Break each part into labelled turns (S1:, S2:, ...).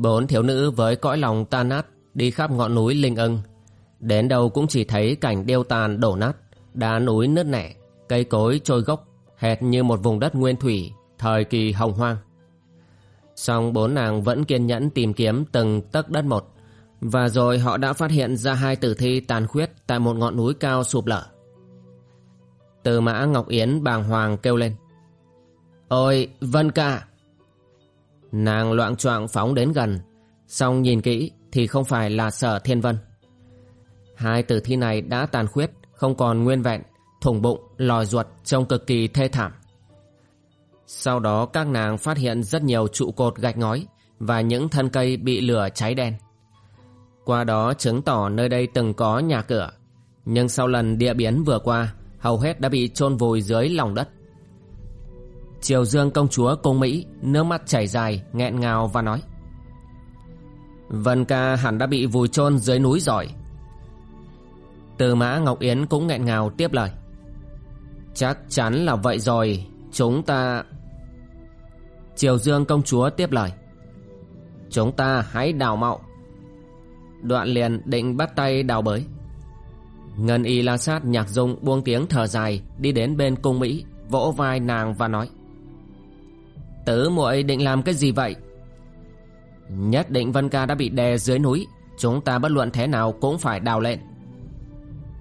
S1: Bốn thiếu nữ với cõi lòng tan nát đi khắp ngọn núi Linh ưng. Đến đâu cũng chỉ thấy cảnh đeo tàn đổ nát, đá núi nứt nẻ, cây cối trôi gốc, hệt như một vùng đất nguyên thủy, thời kỳ hồng hoang. Song bốn nàng vẫn kiên nhẫn tìm kiếm từng tấc đất một, và rồi họ đã phát hiện ra hai tử thi tàn khuyết tại một ngọn núi cao sụp lở. Từ mã Ngọc Yến bàng hoàng kêu lên. Ôi, Vân ca! Nàng loạn choạng phóng đến gần, xong nhìn kỹ thì không phải là sở thiên vân. Hai tử thi này đã tàn khuyết, không còn nguyên vẹn, thủng bụng, lòi ruột trông cực kỳ thê thảm. Sau đó các nàng phát hiện rất nhiều trụ cột gạch ngói và những thân cây bị lửa cháy đen. Qua đó chứng tỏ nơi đây từng có nhà cửa, nhưng sau lần địa biến vừa qua, hầu hết đã bị chôn vùi dưới lòng đất. Triều Dương công chúa cung Mỹ, Nước mắt chảy dài, nghẹn ngào và nói. Vân ca hẳn đã bị vùi chôn dưới núi rồi. Từ mã Ngọc Yến cũng nghẹn ngào tiếp lời. Chắc chắn là vậy rồi, Chúng ta Triều Dương công chúa tiếp lời. Chúng ta hãy đào mạo. Đoạn liền định bắt tay đào bới. Ngân y la sát nhạc dung buông tiếng thở dài, Đi đến bên cung Mỹ, Vỗ vai nàng và nói. Tứ muội định làm cái gì vậy? Nhất định Vân Ca đã bị đè dưới núi. Chúng ta bất luận thế nào cũng phải đào lên.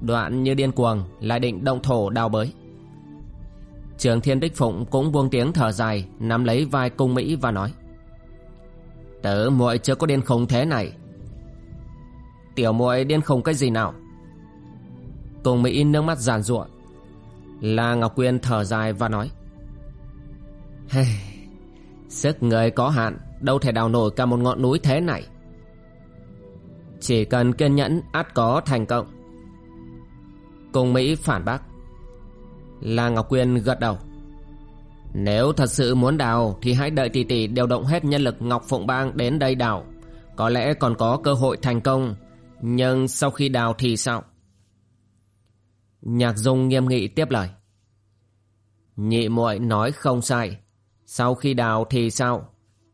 S1: Đoạn như điên cuồng Lại định động thổ đào bới. Trường Thiên Đích Phụng cũng buông tiếng thở dài Nắm lấy vai cung Mỹ và nói tớ muội chưa có điên khùng thế này. Tiểu muội điên khùng cái gì nào? Cung Mỹ nước mắt giàn giụa. La Ngọc Quyên thở dài và nói Hey, Sức người có hạn, Đâu thể đào nổi cả một ngọn núi thế này. Chỉ cần kiên nhẫn, ắt có thành công. Cùng Mỹ phản bác. La Ngọc Quyên gật đầu. Nếu thật sự muốn đào, Thì hãy đợi tỷ tỷ điều động hết nhân lực Ngọc Phụng Bang đến đây đào. Có lẽ còn có cơ hội thành công, Nhưng sau khi đào thì sao? Nhạc Dung nghiêm nghị tiếp lời. Nhị muội nói không sai sau khi đào thì sao?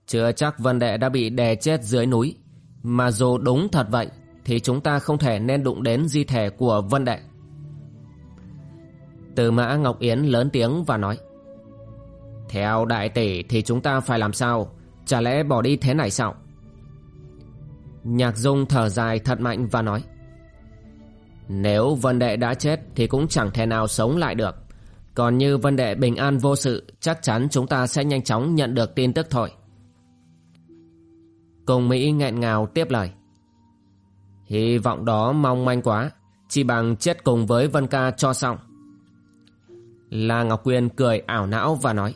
S1: Chưa chắc Vân Đệ đã bị đè chết dưới núi. Mà dù đúng thật vậy, thì chúng ta không thể nên đụng đến di thể của Vân Đệ. Từ mã Ngọc Yến lớn tiếng và nói. Theo đại tỷ thì chúng ta phải làm sao? Chả lẽ bỏ đi thế này sao? Nhạc Dung thở dài thật mạnh và nói. Nếu Vân Đệ đã chết thì cũng chẳng thể nào sống lại được. Còn như Vân Đệ bình an vô sự, chắc chắn chúng ta sẽ nhanh chóng nhận được tin tức thôi. Cùng Mỹ nghẹn ngào tiếp lời. Hy vọng đó mong manh quá, chỉ bằng chết cùng với Vân Ca cho xong. La Ngọc Quyên cười ảo não và nói.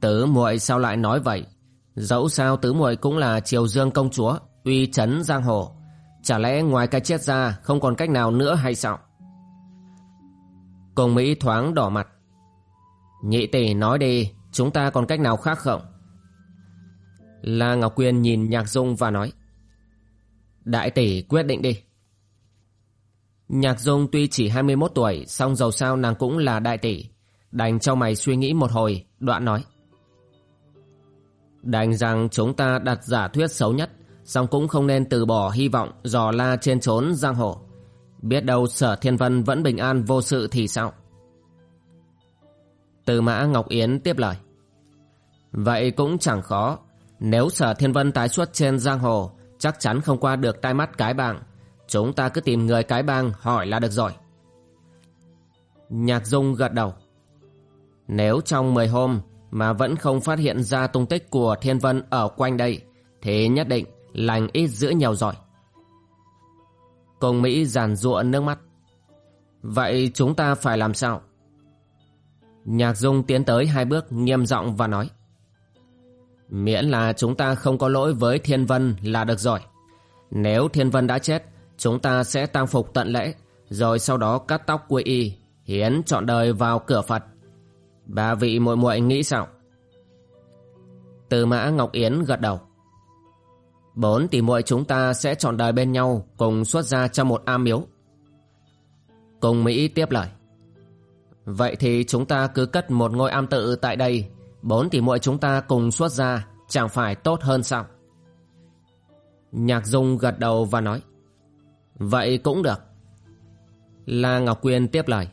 S1: Tứ muội sao lại nói vậy? Dẫu sao tứ muội cũng là triều dương công chúa, uy chấn giang hồ. Chả lẽ ngoài cái chết ra không còn cách nào nữa hay sao? Cùng Mỹ thoáng đỏ mặt. Nhị tỷ nói đi, chúng ta còn cách nào khác không? La Ngọc Quyên nhìn Nhạc Dung và nói. Đại tỷ quyết định đi. Nhạc Dung tuy chỉ 21 tuổi, song dầu sao nàng cũng là đại tỷ. Đành cho mày suy nghĩ một hồi, đoạn nói. Đành rằng chúng ta đặt giả thuyết xấu nhất, song cũng không nên từ bỏ hy vọng dò la trên trốn giang hồ. Biết đâu sở thiên vân vẫn bình an vô sự thì sao Từ mã Ngọc Yến tiếp lời. Vậy cũng chẳng khó. Nếu sở thiên vân tái xuất trên giang hồ, chắc chắn không qua được tai mắt cái bang. Chúng ta cứ tìm người cái bang hỏi là được rồi. Nhạc Dung gật đầu. Nếu trong 10 hôm mà vẫn không phát hiện ra tung tích của Thiên Vân ở quanh đây, thế nhất định lành ít giữ nhiều rồi. Công Mỹ giàn giụa nước mắt. Vậy chúng ta phải làm sao? Nhạc Dung tiến tới hai bước nghiêm giọng và nói. Miễn là chúng ta không có lỗi với Thiên Vân là được rồi. Nếu Thiên Vân đã chết, chúng ta sẽ tang phục tận lễ, rồi sau đó cắt tóc quy y, hiến trọn đời vào cửa Phật. Ba vị muội muội nghĩ sao? Từ mã Ngọc Yến gật đầu. Bốn tỷ muội chúng ta sẽ chọn đời bên nhau cùng xuất ra trong một am miếu. Cùng Mỹ tiếp lời. Vậy thì chúng ta cứ cất một ngôi am tự tại đây, bốn tỷ muội chúng ta cùng xuất ra, chẳng phải tốt hơn sao? Nhạc Dung gật đầu và nói. Vậy cũng được. La Ngọc Quyên tiếp lời.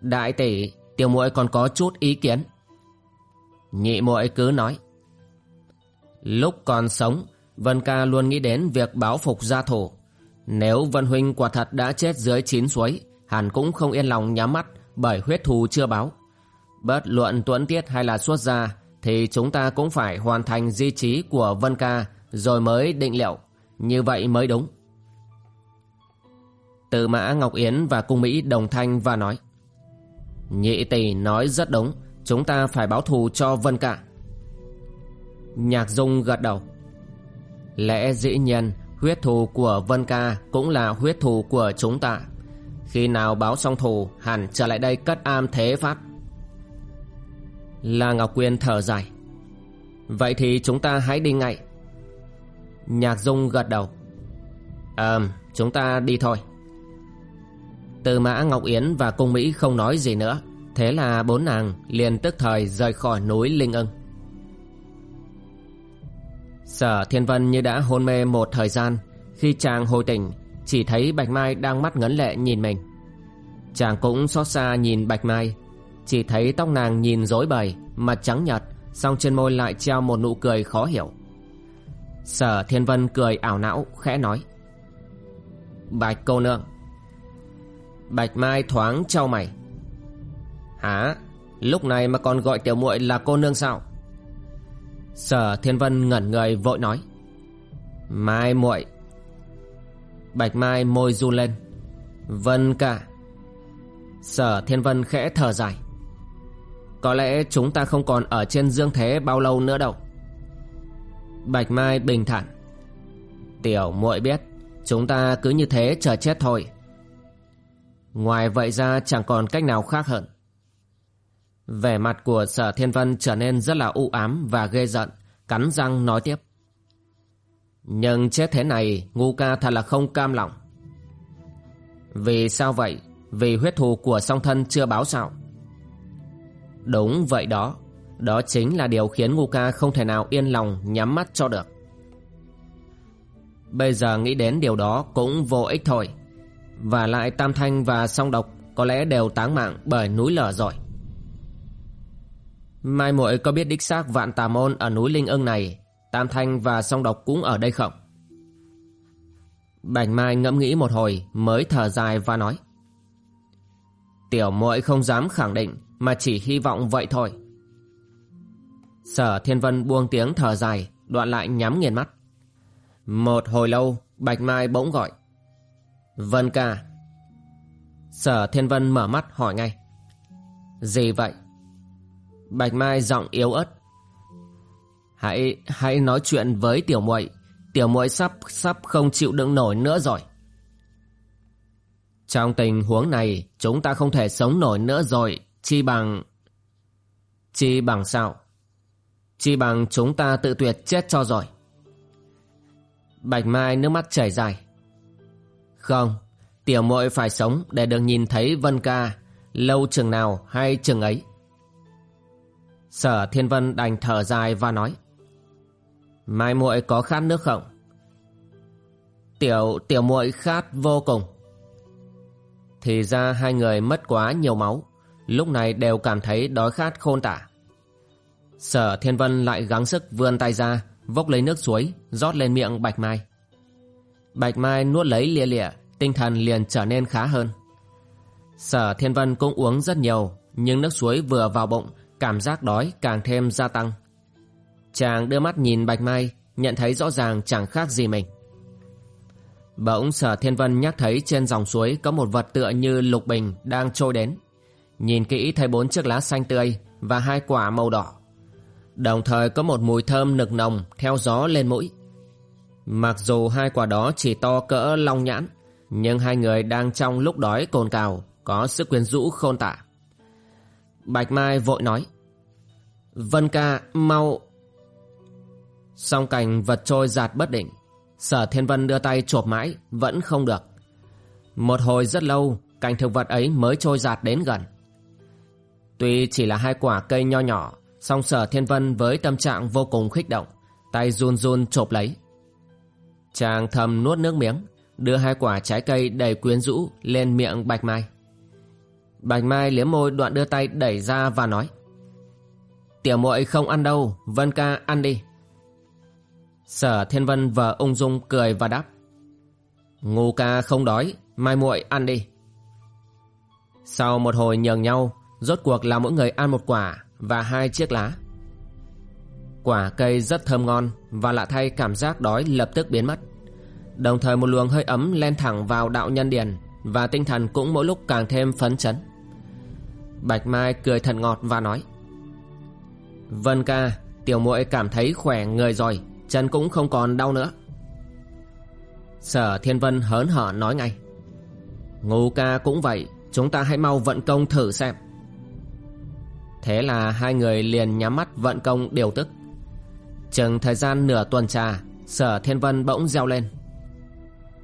S1: Đại tỷ, tiểu muội còn có chút ý kiến. Nhị muội cứ nói. Lúc còn sống, Vân ca luôn nghĩ đến việc báo phục gia thổ. Nếu Vân Huynh quả thật đã chết dưới chín suối, hẳn cũng không yên lòng nhắm mắt bởi huyết thù chưa báo. Bất luận tuẫn tiết hay là xuất gia, thì chúng ta cũng phải hoàn thành di trí của Vân ca rồi mới định liệu. Như vậy mới đúng. Từ mã Ngọc Yến và Cung Mỹ đồng thanh và nói. Nhị tỷ nói rất đúng, chúng ta phải báo thù cho Vân ca. Nhạc Dung gật đầu. Lẽ dĩ nhiên huyết thù của Vân Ca cũng là huyết thù của chúng ta. Khi nào báo xong thù hẳn trở lại đây cất am thế phát. La Ngọc Quyên thở dài. Vậy thì chúng ta hãy đi ngay. Nhạc Dung gật đầu. Ờm, chúng ta đi thôi. Từ mã Ngọc Yến và Cung Mỹ không nói gì nữa. Thế là bốn nàng liền tức thời rời khỏi núi Linh ưng. Sở Thiên Vân như đã hôn mê một thời gian, Khi chàng hồi tỉnh, Chỉ thấy Bạch Mai đang mắt ngấn lệ nhìn mình. Chàng cũng xót xa nhìn Bạch Mai, Chỉ thấy tóc nàng nhìn rối bời, Mặt trắng nhật Song trên môi lại treo một nụ cười khó hiểu. Sở Thiên Vân cười ảo não, khẽ nói, Bạch cô nương. Bạch Mai thoáng trao mày, Hả? Lúc này mà còn gọi tiểu muội là cô nương sao? Sở Thiên Vân ngẩn người vội nói, Mai muội. Bạch Mai môi run lên, Vân cả Sở Thiên Vân khẽ thở dài, Có lẽ chúng ta không còn ở trên dương thế bao lâu nữa đâu. Bạch Mai bình thản, Tiểu muội biết, Chúng ta cứ như thế chờ chết thôi. Ngoài vậy ra chẳng còn cách nào khác hơn. Vẻ mặt của sở thiên vân trở nên rất là u ám và ghê giận, cắn răng nói tiếp. Nhưng chết thế này, ngu ca thật là không cam lòng. Vì sao vậy? Vì huyết thù của song thân chưa báo sao? Đúng vậy đó, đó chính là điều khiến ngu ca không thể nào yên lòng nhắm mắt cho được. Bây giờ nghĩ đến điều đó cũng vô ích thôi. Và lại Tam Thanh và Song Độc có lẽ đều táng mạng bởi núi lở rồi. Mai muội có biết đích xác vạn tà môn ở núi Linh ưng này, Tam Thanh và song độc cũng ở đây không? Bạch Mai ngẫm nghĩ một hồi mới thở dài và nói. Tiểu muội không dám khẳng định mà chỉ hy vọng vậy thôi. Sở Thiên Vân buông tiếng thở dài, đoạn lại nhắm nghiền mắt. Một hồi lâu, Bạch Mai bỗng gọi. Vân ca. Sở Thiên Vân mở mắt hỏi ngay. Gì vậy? Bạch Mai giọng yếu ớt. Hãy hãy nói chuyện với tiểu muội, tiểu muội sắp sắp không chịu đựng nổi nữa rồi. Trong tình huống này, chúng ta không thể sống nổi nữa rồi, chi bằng chi bằng sao? Chi bằng chúng ta tự tuyệt chết cho rồi. Bạch Mai nước mắt chảy dài. Không, tiểu muội phải sống để được nhìn thấy Vân Ca, lâu chừng nào hay chừng ấy. Sở Thiên Vân đành thở dài và nói Mai muội có khát nước không? Tiểu tiểu muội khát vô cùng Thì ra hai người mất quá nhiều máu lúc này đều cảm thấy đói khát khôn tả. Sở Thiên Vân lại gắng sức vươn tay ra, vốc lấy nước suối, rót lên miệng Bạch Mai. Bạch Mai nuốt lấy lia lịa, tinh thần liền trở nên khá hơn. Sở Thiên Vân cũng uống rất nhiều, nhưng nước suối vừa vào bụng, cảm giác đói càng thêm gia tăng. Chàng đưa mắt nhìn Bạch Mai, nhận thấy rõ ràng chẳng khác gì mình. Bỗng Sở Thiên Vân nhắc thấy trên dòng suối có một vật tựa như lục bình đang trôi đến. Nhìn kỹ thấy bốn chiếc lá xanh tươi và hai quả màu đỏ. Đồng thời có một mùi thơm nực nồng theo gió lên mũi. Mặc dù hai quả đó chỉ to cỡ long nhãn, nhưng hai người đang trong lúc đói cồn cào, có sức quyến rũ khôn tả. Bạch Mai vội nói. Vân ca, mau... Song cành vật trôi giạt bất định. Sở Thiên Vân đưa tay chộp mãi, vẫn không được. Một hồi rất lâu, cành thực vật ấy mới trôi giạt đến gần. Tuy chỉ là hai quả cây nho nhỏ, song Sở Thiên Vân với tâm trạng vô cùng khích động, tay run run chộp lấy. Chàng thầm nuốt nước miếng, đưa hai quả trái cây đầy quyến rũ lên miệng Bạch Mai. Bạch Mai liếm môi đoạn đưa tay đẩy ra và nói Tiểu muội không ăn đâu, Vân ca ăn đi. Sở Thiên Vân vờ ung dung cười và đáp Ngu ca không đói, mai muội ăn đi. Sau một hồi nhường nhau, rốt cuộc là mỗi người ăn một quả và hai chiếc lá. Quả cây rất thơm ngon và lạ thay cảm giác đói lập tức biến mất. Đồng thời một luồng hơi ấm len thẳng vào đạo nhân điền và tinh thần cũng mỗi lúc càng thêm phấn chấn. Bạch Mai cười thật ngọt và nói Vân ca, tiểu muội cảm thấy khỏe người rồi, chân cũng không còn đau nữa. Sở Thiên Vân hớn hở nói ngay Ngô ca cũng vậy, chúng ta hãy mau vận công thử xem. Thế là hai người liền nhắm mắt vận công điều tức. Chừng thời gian nửa tuần trà, Sở Thiên Vân bỗng reo lên.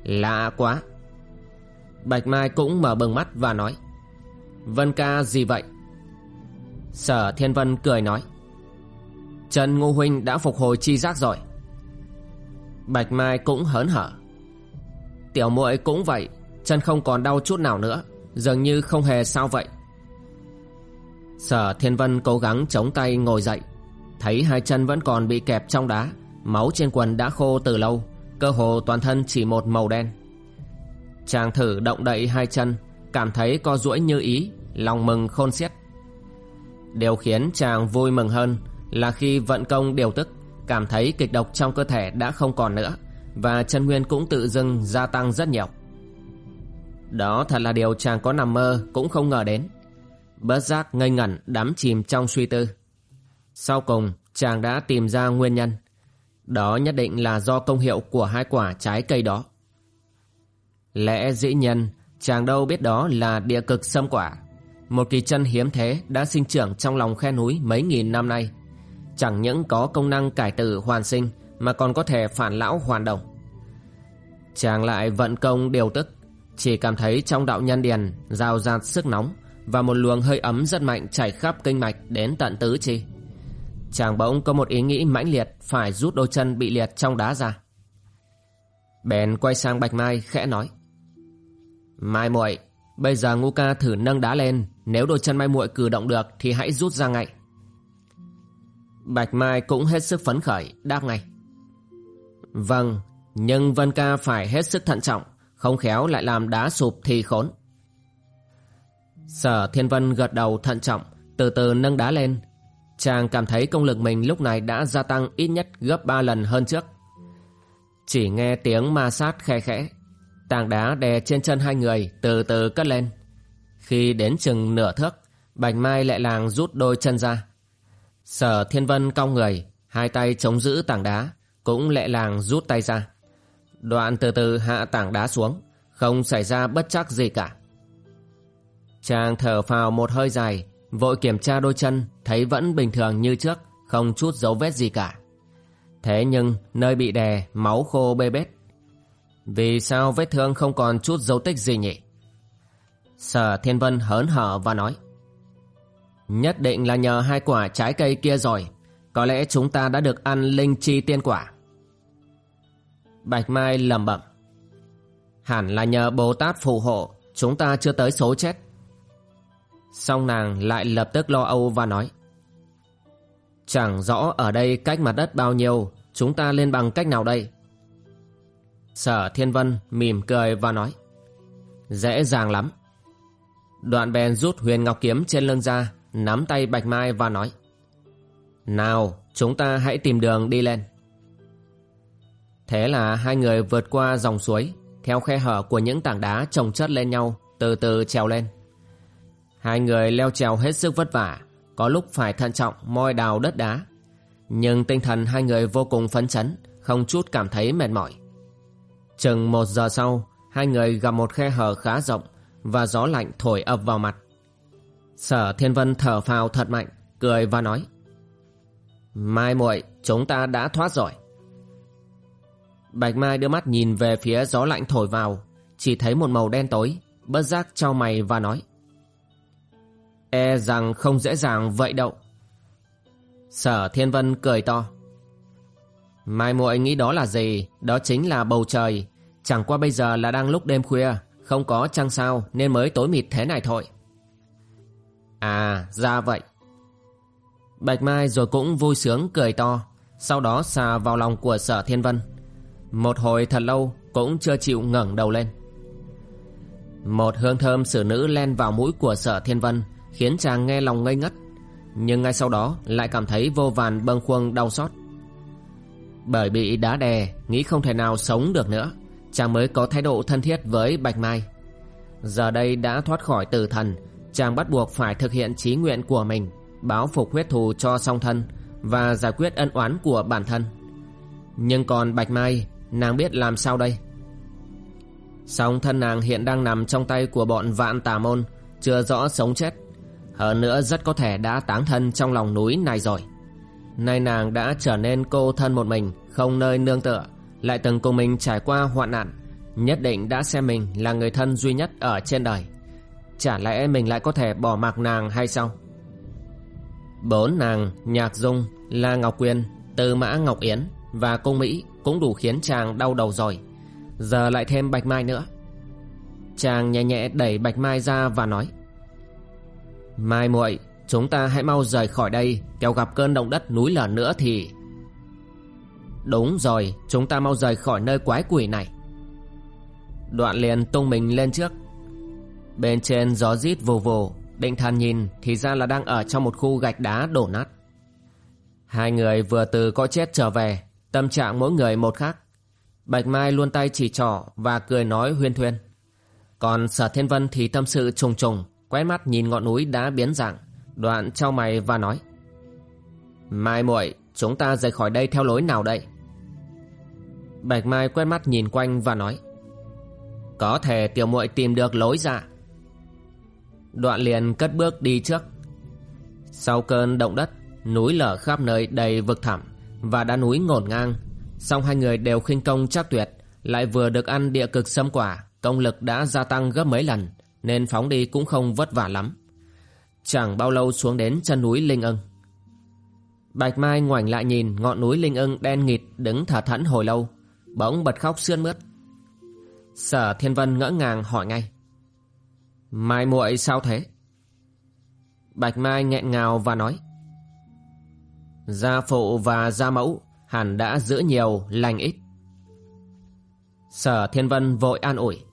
S1: Lạ quá! Bạch Mai cũng mở bừng mắt và nói, Vân ca gì vậy? Sở Thiên Vân cười nói, Trần Ngô Huynh đã phục hồi chi giác rồi. Bạch Mai cũng hớn hở, Tiểu muội cũng vậy, Chân không còn đau chút nào nữa, Dường như không hề sao vậy. Sở Thiên Vân cố gắng chống tay ngồi dậy, Thấy hai chân vẫn còn bị kẹp trong đá, Máu trên quần đã khô từ lâu, Cơ hồ toàn thân chỉ một màu đen. Chàng thử động đậy hai chân, Cảm thấy co duỗi như ý, Lòng mừng khôn xiết. Điều khiến chàng vui mừng hơn Là khi vận công điều tức, Cảm thấy kịch độc trong cơ thể đã không còn nữa Và chân nguyên cũng tự dưng gia tăng rất nhiều. Đó thật là điều chàng có nằm mơ Cũng không ngờ đến. Bớt giác ngây ngẩn đắm chìm trong suy tư. Sau cùng, chàng đã tìm ra nguyên nhân. Đó nhất định là do công hiệu của hai quả trái cây đó. Lẽ dĩ nhân, Chàng đâu biết đó là địa cực sâm quả. Một kỳ chân hiếm thế đã sinh trưởng trong lòng khe núi mấy nghìn năm nay. Chẳng những có công năng cải tử hoàn sinh, Mà còn có thể phản lão hoàn đồng. Chàng lại vận công điều tức, Chỉ cảm thấy trong đạo nhân điền Rào rạt sức nóng Và một luồng hơi ấm rất mạnh chảy khắp kinh mạch đến tận tứ chi. Chàng bỗng có một ý nghĩ mãnh liệt Phải rút đôi chân bị liệt trong đá ra. Bèn quay sang Bạch Mai khẽ nói Mai muội, bây giờ Ngũ ca thử nâng đá lên, nếu đôi chân mai muội cử động được thì hãy rút ra ngay. Bạch Mai cũng hết sức phấn khởi, đáp ngay. Vâng, nhưng Vân ca phải hết sức thận trọng, không khéo lại làm đá sụp thì khốn. Sở Thiên Vân gật đầu thận trọng, từ từ nâng đá lên. Chàng cảm thấy công lực mình lúc này đã gia tăng ít nhất gấp ba lần hơn trước. Chỉ nghe tiếng ma sát khe khẽ, tảng đá đè trên chân hai người từ từ cất lên. Khi đến chừng nửa thước, Bạch Mai lại làng rút đôi chân ra. Sở Thiên Vân cong người, hai tay chống giữ tảng đá, cũng lẹ làng rút tay ra. Đoạn từ từ hạ tảng đá xuống, không xảy ra bất chắc gì cả. Chàng thở phào một hơi dài, vội kiểm tra đôi chân, thấy vẫn bình thường như trước, không chút dấu vết gì cả. Thế nhưng nơi bị đè, máu khô bê bết, vì sao vết thương không còn chút dấu tích gì nhỉ? Sở Thiên Vân hớn hở và nói, Nhất định là nhờ hai quả trái cây kia rồi. Có lẽ chúng ta đã được ăn linh chi tiên quả. Bạch Mai lầm bẩm, Hẳn là nhờ Bồ Tát phù hộ, Chúng ta chưa tới số chết. Xong nàng lại lập tức lo âu và nói, Chẳng rõ ở đây cách mặt đất bao nhiêu, Chúng ta lên bằng cách nào đây? Sở Thiên Vân mỉm cười và nói, Dễ dàng lắm. Đoạn bèn rút huyền ngọc kiếm trên lưng ra, Nắm tay Bạch Mai và nói, Nào, chúng ta hãy tìm đường đi lên. Thế là hai người vượt qua dòng suối, Theo khe hở của những tảng đá chồng chất lên nhau, Từ từ trèo lên. Hai người leo trèo hết sức vất vả, Có lúc phải thận trọng moi đào đất đá. Nhưng tinh thần hai người vô cùng phấn chấn, Không chút cảm thấy mệt mỏi. Chừng một giờ sau, Hai người gặp một khe hở khá rộng Và gió lạnh thổi ập vào mặt. Sở Thiên Vân thở phào thật mạnh, Cười và nói, Mai muội, chúng ta đã thoát rồi. Bạch Mai đưa mắt nhìn về phía gió lạnh thổi vào, Chỉ thấy một màu đen tối, Bất giác trao mày và nói E rằng không dễ dàng vậy đâu. Sở Thiên Vân cười to, Mai muội nghĩ đó là gì? Đó chính là bầu trời. Chẳng qua bây giờ là đang lúc đêm khuya, Không có trăng sao nên mới tối mịt thế này thôi. À ra vậy. Bạch Mai rồi cũng vui sướng cười to, Sau đó xà vào lòng của sở thiên vân. Một hồi thật lâu Cũng chưa chịu ngẩng đầu lên. Một hương thơm xử nữ len vào mũi của sở thiên vân Khiến chàng nghe lòng ngây ngất, Nhưng ngay sau đó lại cảm thấy vô vàn bâng khuâng đau xót. Bởi bị đá đè, Nghĩ không thể nào sống được nữa. Chàng mới có thái độ thân thiết với Bạch Mai. Giờ đây đã thoát khỏi tử thần, Chàng bắt buộc phải thực hiện trí nguyện của mình, Báo phục huyết thù cho song thân Và giải quyết ân oán của bản thân. Nhưng còn Bạch Mai, Nàng biết làm sao đây? Song thân nàng hiện đang nằm trong tay của bọn vạn tà môn, Chưa rõ sống chết. Hơn nữa rất có thể đã táng thân trong lòng núi này rồi. Nay nàng đã trở nên cô thân một mình, Không nơi nương tựa. Lại từng cùng mình trải qua hoạn nạn Nhất định đã xem mình là người thân duy nhất ở trên đời. Chả lẽ mình lại có thể bỏ mặc nàng hay sao? Bốn nàng Nhạc Dung, La Ngọc Quyên, Tư Mã Ngọc Yến và Cung Mỹ cũng đủ khiến chàng đau đầu rồi. Giờ lại thêm Bạch Mai nữa. Chàng nhẹ nhẹ đẩy Bạch Mai ra và nói Mai muội chúng ta hãy mau rời khỏi đây Kéo gặp cơn động đất núi lở nữa thì Đúng rồi, Chúng ta mau rời khỏi nơi quái quỷ này. Đoạn liền tung mình lên trước. Bên trên gió rít vù vù Định thần nhìn thì ra là đang ở trong một khu gạch đá đổ nát. Hai người vừa từ cõi chết trở về, Tâm trạng mỗi người một khác. Bạch Mai luôn tay chỉ trỏ và cười nói huyên thuyên. Còn sở thiên vân thì tâm sự trùng trùng, Quét mắt nhìn ngọn núi đã biến dạng. Đoạn trao mày và nói, Mai muội, chúng ta rời khỏi đây theo lối nào đây? Bạch Mai quét mắt nhìn quanh và nói, Có thể tiểu muội tìm được lối ra. Đoạn liền cất bước đi trước. Sau cơn động đất, Núi lở khắp nơi đầy vực thẳm Và đá núi ngổn ngang. Song hai người đều khinh công chắc tuyệt, Lại vừa được ăn địa cực sâm quả, Công lực đã gia tăng gấp mấy lần, Nên phóng đi cũng không vất vả lắm. Chẳng bao lâu xuống đến chân núi Linh ưng. Bạch Mai ngoảnh lại nhìn ngọn núi Linh ưng đen nghịt đứng thở thẫn hồi lâu. Bỗng bật khóc sướn mướt. Sở Thiên Vân ngỡ ngàng hỏi ngay. Mai muội sao thế? Bạch Mai nghẹn ngào và nói. Gia phụ và gia mẫu hẳn đã giữ nhiều, lành ít. Sở Thiên Vân vội an ủi.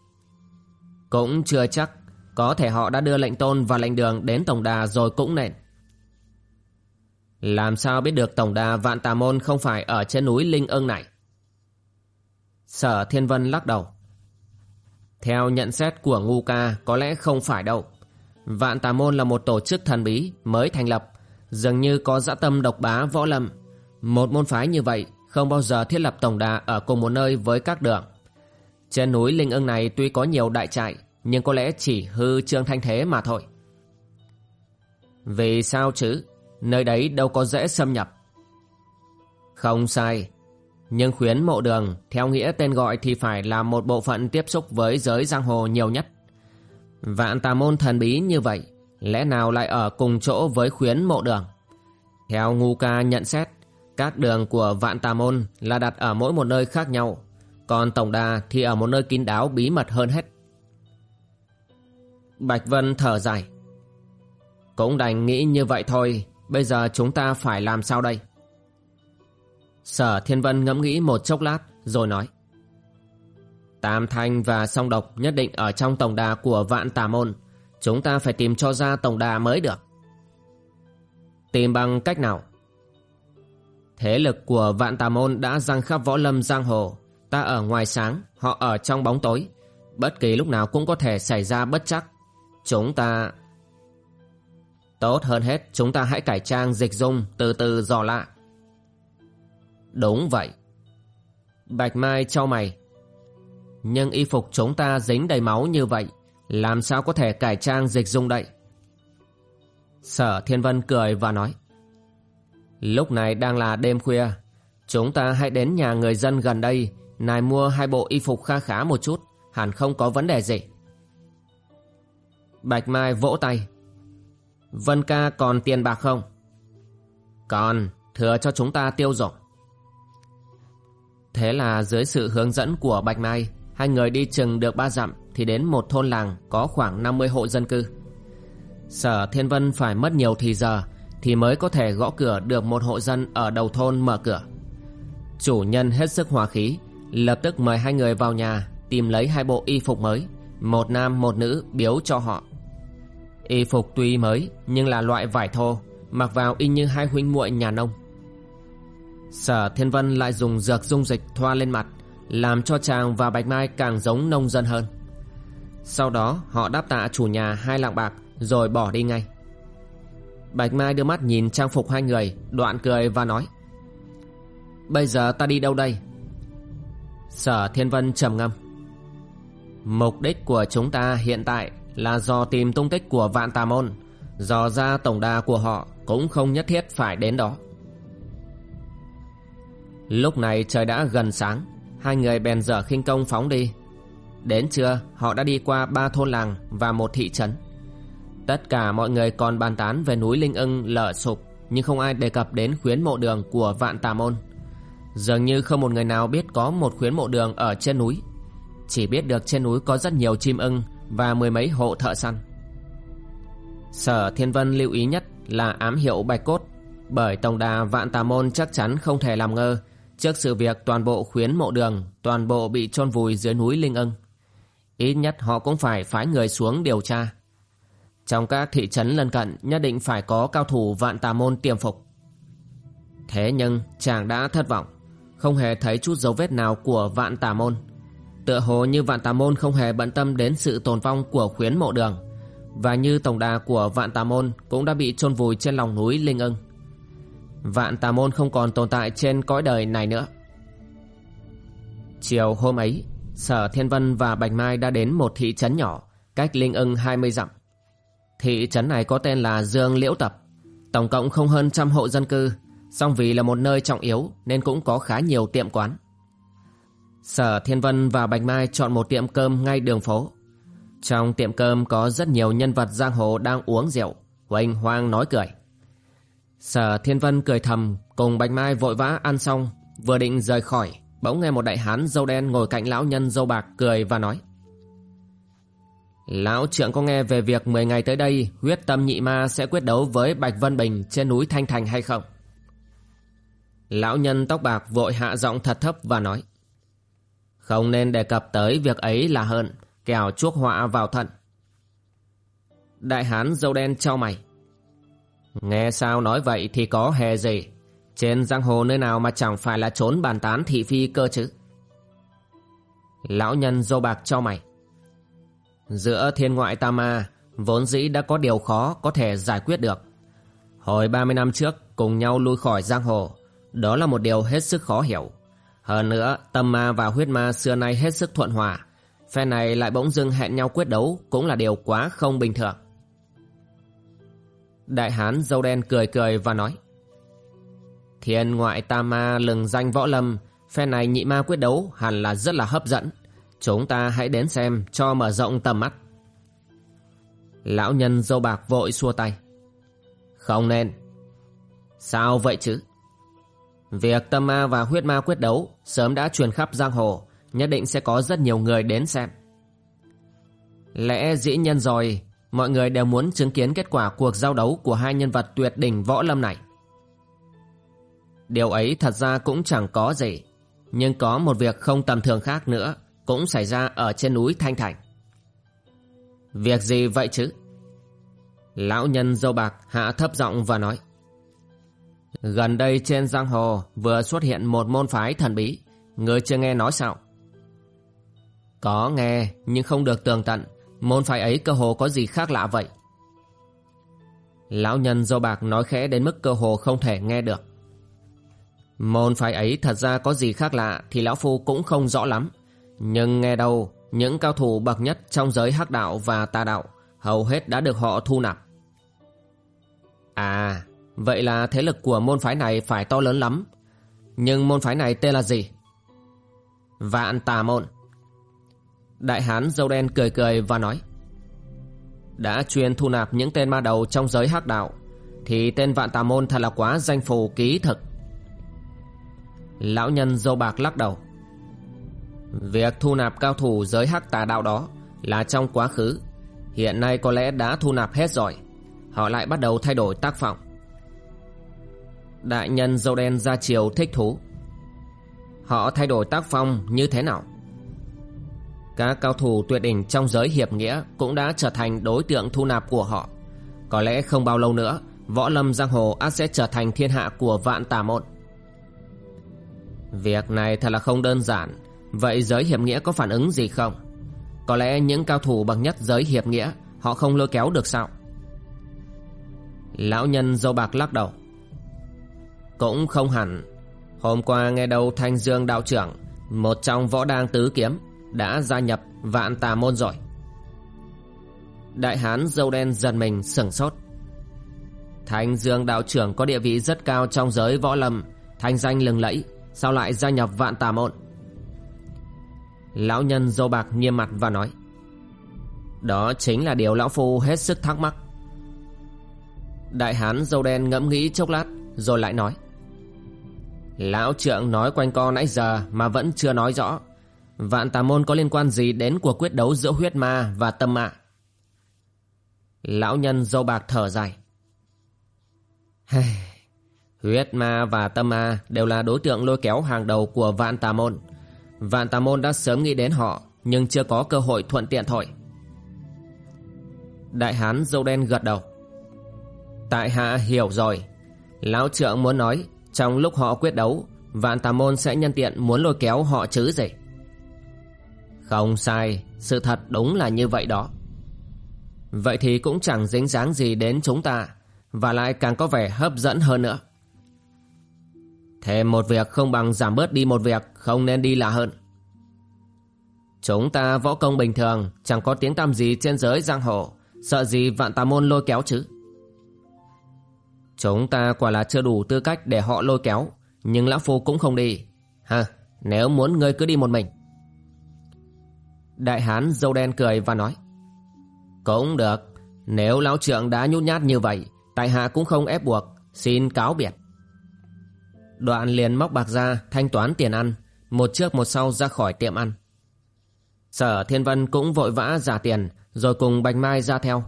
S1: Cũng chưa chắc Có thể họ đã đưa lệnh tôn và lệnh đường đến Tổng Đà rồi cũng nện Làm sao biết được Tổng Đà Vạn Tà Môn không phải ở trên núi Linh ưng này? Sở Thiên Vân lắc đầu theo nhận xét của Ngu Ca có lẽ không phải đâu. Vạn Tà Môn là một tổ chức thần bí mới thành lập, dường như có dã tâm độc bá võ lâm. Một môn phái như vậy không bao giờ thiết lập tổng đà ở cùng một nơi với các đường. Trên núi Linh ưng này tuy có nhiều đại trại, nhưng có lẽ chỉ hư trương thanh thế mà thôi. Vì sao chứ? Nơi đấy đâu có dễ xâm nhập. Không sai, nhưng khuyến mộ đường theo nghĩa tên gọi thì phải là một bộ phận tiếp xúc với giới giang hồ nhiều nhất. Vạn tà môn thần bí như vậy, lẽ nào lại ở cùng chỗ với khuyến mộ đường? Theo ngu ca nhận xét, các đường của vạn tà môn là đặt ở mỗi một nơi khác nhau, còn tổng đà thì ở một nơi kín đáo bí mật hơn hết. Bạch Vân thở dài. Cũng đành nghĩ như vậy thôi Bây giờ chúng ta phải làm sao đây Sở Thiên Vân ngẫm nghĩ một chốc lát, Rồi nói. Tam Thanh và Song Độc nhất định ở trong tổng đà của vạn tà môn. Chúng ta phải tìm cho ra tổng đà mới được. Tìm bằng cách nào? Thế lực của vạn tà môn đã răng khắp võ lâm giang hồ. Ta ở ngoài sáng, Họ ở trong bóng tối. Bất kỳ lúc nào cũng có thể xảy ra bất chắc. Chúng ta Tốt hơn hết, chúng ta hãy cải trang dịch dung từ từ dò lạ Đúng vậy. Bạch Mai trao mày. Nhưng y phục chúng ta dính đầy máu như vậy Làm sao có thể cải trang dịch dung đậy? Sở Thiên Vân cười và nói Lúc này đang là đêm khuya Chúng ta hãy đến nhà người dân gần đây Nài mua hai bộ y phục kha khá một chút Hẳn không có vấn đề gì. Bạch Mai vỗ tay Vân ca còn tiền bạc không? Còn, thừa cho chúng ta tiêu dùng. Thế là dưới sự hướng dẫn của Bạch Mai, Hai người đi chừng được ba dặm Thì đến một thôn làng có khoảng 50 hộ dân cư. Sở Thiên Vân phải mất nhiều thì giờ Thì mới có thể gõ cửa được một hộ dân ở đầu thôn mở cửa. Chủ nhân hết sức hòa khí, Lập tức mời hai người vào nhà Tìm lấy hai bộ y phục mới, Một nam một nữ biếu cho họ. Y phục tuy mới Nhưng là loại vải thô, Mặc vào y như hai huynh muội nhà nông. Sở Thiên Vân lại dùng dược dung dịch thoa lên mặt, Làm cho chàng và Bạch Mai càng giống nông dân hơn. Sau đó, họ đáp tạ chủ nhà hai lạng bạc, Rồi bỏ đi ngay. Bạch Mai đưa mắt nhìn trang phục hai người, Đoạn cười và nói, Bây giờ ta đi đâu đây? Sở Thiên Vân trầm ngâm, Mục đích của chúng ta hiện tại là do tìm tung tích của vạn tà môn. Dò ra tổng đà của họ cũng không nhất thiết phải đến đó. Lúc này trời đã gần sáng. Hai người bèn dở khinh công phóng đi. Đến trưa, họ đã đi qua ba thôn làng và một thị trấn. Tất cả mọi người còn bàn tán về núi Linh ưng lở sụp, Nhưng không ai đề cập đến khuyến mộ đường của vạn tà môn. Dường như không một người nào biết có một khuyến mộ đường ở trên núi. Chỉ biết được trên núi có rất nhiều chim ưng và mười mấy hộ thợ săn. Sở Thiên Vân lưu ý nhất là ám hiệu bạch cốt, Bởi tổng đà vạn tà môn chắc chắn không thể làm ngơ. Trước sự việc toàn bộ khuyến mộ đường, Toàn bộ bị chôn vùi dưới núi Linh ưng. Ít nhất họ cũng phải phái người xuống điều tra. Trong các thị trấn lân cận, Nhất định phải có cao thủ vạn tà môn tiềm phục. Thế nhưng, chàng đã thất vọng. Không hề thấy chút dấu vết nào của vạn tà môn. Tựa hồ như vạn tà môn không hề bận tâm đến sự tồn vong của khuyến mộ đường. Và như tổng đà của vạn tà môn cũng đã bị chôn vùi trên lòng núi Linh ưng. Vạn tà môn không còn tồn tại trên cõi đời này nữa Chiều hôm ấy Sở Thiên Vân và Bạch Mai đã đến một thị trấn nhỏ Cách Linh ưng 20 dặm Thị trấn này có tên là Dương Liễu Tập Tổng cộng không hơn trăm hộ dân cư song vì là một nơi trọng yếu Nên cũng có khá nhiều tiệm quán Sở Thiên Vân và Bạch Mai chọn một tiệm cơm ngay đường phố. Trong tiệm cơm có rất nhiều nhân vật giang hồ đang uống rượu, hoành hoang nói cười. Sở Thiên Vân cười thầm, cùng Bạch Mai vội vã ăn xong, vừa định rời khỏi, bỗng nghe một đại hán dâu đen ngồi cạnh lão nhân dâu bạc cười và nói. Lão trưởng có nghe về việc 10 ngày tới đây huyết tâm nhị ma sẽ quyết đấu với Bạch Vân Bình trên núi Thanh Thành hay không? Lão nhân tóc bạc vội hạ giọng thật thấp và nói. Không nên đề cập tới việc ấy là hơn Kẻo chuốc họa vào thận Đại hán dâu đen trao mày Nghe sao nói vậy thì có hề gì Trên giang hồ nơi nào mà chẳng phải là trốn bàn tán thị phi cơ chứ Lão nhân dâu bạc cho mày Giữa thiên ngoại tam ma Vốn dĩ đã có điều khó có thể giải quyết được Hồi 30 năm trước cùng nhau lui khỏi giang hồ Đó là một điều hết sức khó hiểu hơn nữa, tâm ma và huyết ma xưa nay hết sức thuận hòa. Phe này lại bỗng dưng hẹn nhau quyết đấu cũng là điều quá không bình thường. Đại hán dâu đen cười cười và nói Thiên ngoại tam ma lừng danh võ lâm Phe này nhị ma quyết đấu hẳn là rất là hấp dẫn. Chúng ta hãy đến xem cho mở rộng tầm mắt. Lão nhân dâu bạc vội xua tay Không nên. Sao vậy chứ? Việc tâm ma và huyết ma quyết đấu sớm đã truyền khắp giang hồ, nhất định sẽ có rất nhiều người đến xem. Lẽ dĩ nhân rồi, mọi người đều muốn chứng kiến kết quả cuộc giao đấu của hai nhân vật tuyệt đỉnh võ lâm này. Điều ấy thật ra cũng chẳng có gì, nhưng có một việc không tầm thường khác nữa cũng xảy ra ở trên núi Thanh Thành. Việc gì vậy chứ? Lão nhân dâu bạc hạ thấp giọng và nói. Gần đây trên giang hồ vừa xuất hiện một môn phái thần bí, người chưa nghe nói sao? Có nghe nhưng không được tường tận, môn phái ấy cơ hồ có gì khác lạ vậy? Lão nhân dâu bạc nói khẽ đến mức cơ hồ không thể nghe được. Môn phái ấy thật ra có gì khác lạ thì lão phu cũng không rõ lắm. Nhưng nghe đâu, những cao thủ bậc nhất trong giới hắc đạo và tà đạo hầu hết đã được họ thu nạp. À, vậy là thế lực của môn phái này phải to lớn lắm. Nhưng môn phái này tên là gì? Vạn tà môn. Đại hán dâu đen cười cười và nói, Đã chuyên thu nạp những tên ma đầu trong giới hắc đạo, Thì tên vạn tà môn thật là quá danh phù ký thực. Lão nhân dâu bạc lắc đầu, Việc thu nạp cao thủ giới hắc tà đạo đó Là trong quá khứ, Hiện nay có lẽ đã thu nạp hết rồi, Họ lại bắt đầu thay đổi tác phong. Đại nhân dâu đen ra chiều thích thú, Họ thay đổi tác phong như thế nào? Các cao thủ tuyệt đỉnh trong giới hiệp nghĩa Cũng đã trở thành đối tượng thu nạp của họ. Có lẽ không bao lâu nữa, Võ lâm giang hồ ắt sẽ trở thành thiên hạ của vạn tà môn. Việc này thật là không đơn giản. Vậy giới hiệp nghĩa có phản ứng gì không? Có lẽ những cao thủ bằng nhất giới hiệp nghĩa, Họ không lôi kéo được sao? Lão nhân dâu bạc lắc đầu. Cũng không hẳn. Hôm qua nghe đầu Thanh Dương đạo trưởng, Một trong võ đang tứ kiếm. Đã gia nhập vạn tà môn rồi. Đại hán dâu đen dần mình sửng sốt. Thanh Dương đạo trưởng có địa vị rất cao trong giới võ lâm, Thanh danh lừng lẫy, Sao lại gia nhập vạn tà môn? Lão nhân dâu bạc nghiêm mặt và nói, Đó chính là điều lão phu hết sức thắc mắc. Đại hán dâu đen ngẫm nghĩ chốc lát, Rồi lại nói, Lão trượng nói quanh co nãy giờ Mà vẫn chưa nói rõ. Vạn tà môn có liên quan gì đến cuộc quyết đấu giữa huyết ma và tâm mạ Lão nhân dâu bạc thở dài Huyết ma và tâm ma đều là đối tượng lôi kéo hàng đầu của vạn tà môn. Vạn tà môn đã sớm nghĩ đến họ, nhưng chưa có cơ hội thuận tiện thôi. Đại hán dâu đen gật đầu. Tại hạ hiểu rồi. Lão trượng muốn nói, trong lúc họ quyết đấu, vạn tà môn sẽ nhân tiện muốn lôi kéo họ chứ gì. Không sai, sự thật đúng là như vậy đó. Vậy thì cũng chẳng dính dáng gì đến chúng ta, và lại càng có vẻ hấp dẫn hơn nữa. Thêm một việc không bằng giảm bớt đi một việc không nên đi là hơn. Chúng ta võ công bình thường chẳng có tiếng tăm gì trên giới giang hồ, sợ gì vạn tà môn lôi kéo chứ. Chúng ta quả là chưa đủ tư cách để họ lôi kéo, nhưng lão phu cũng không đi. Ha, nếu muốn ngươi cứ đi một mình. Đại hán dâu đen cười và nói. Cũng được, nếu lão trượng đã nhút nhát như vậy, tại hạ cũng không ép buộc, xin cáo biệt. Đoạn liền móc bạc ra thanh toán tiền ăn Một trước một sau ra khỏi tiệm ăn Sở Thiên Vân cũng vội vã giả tiền Rồi cùng Bạch Mai ra theo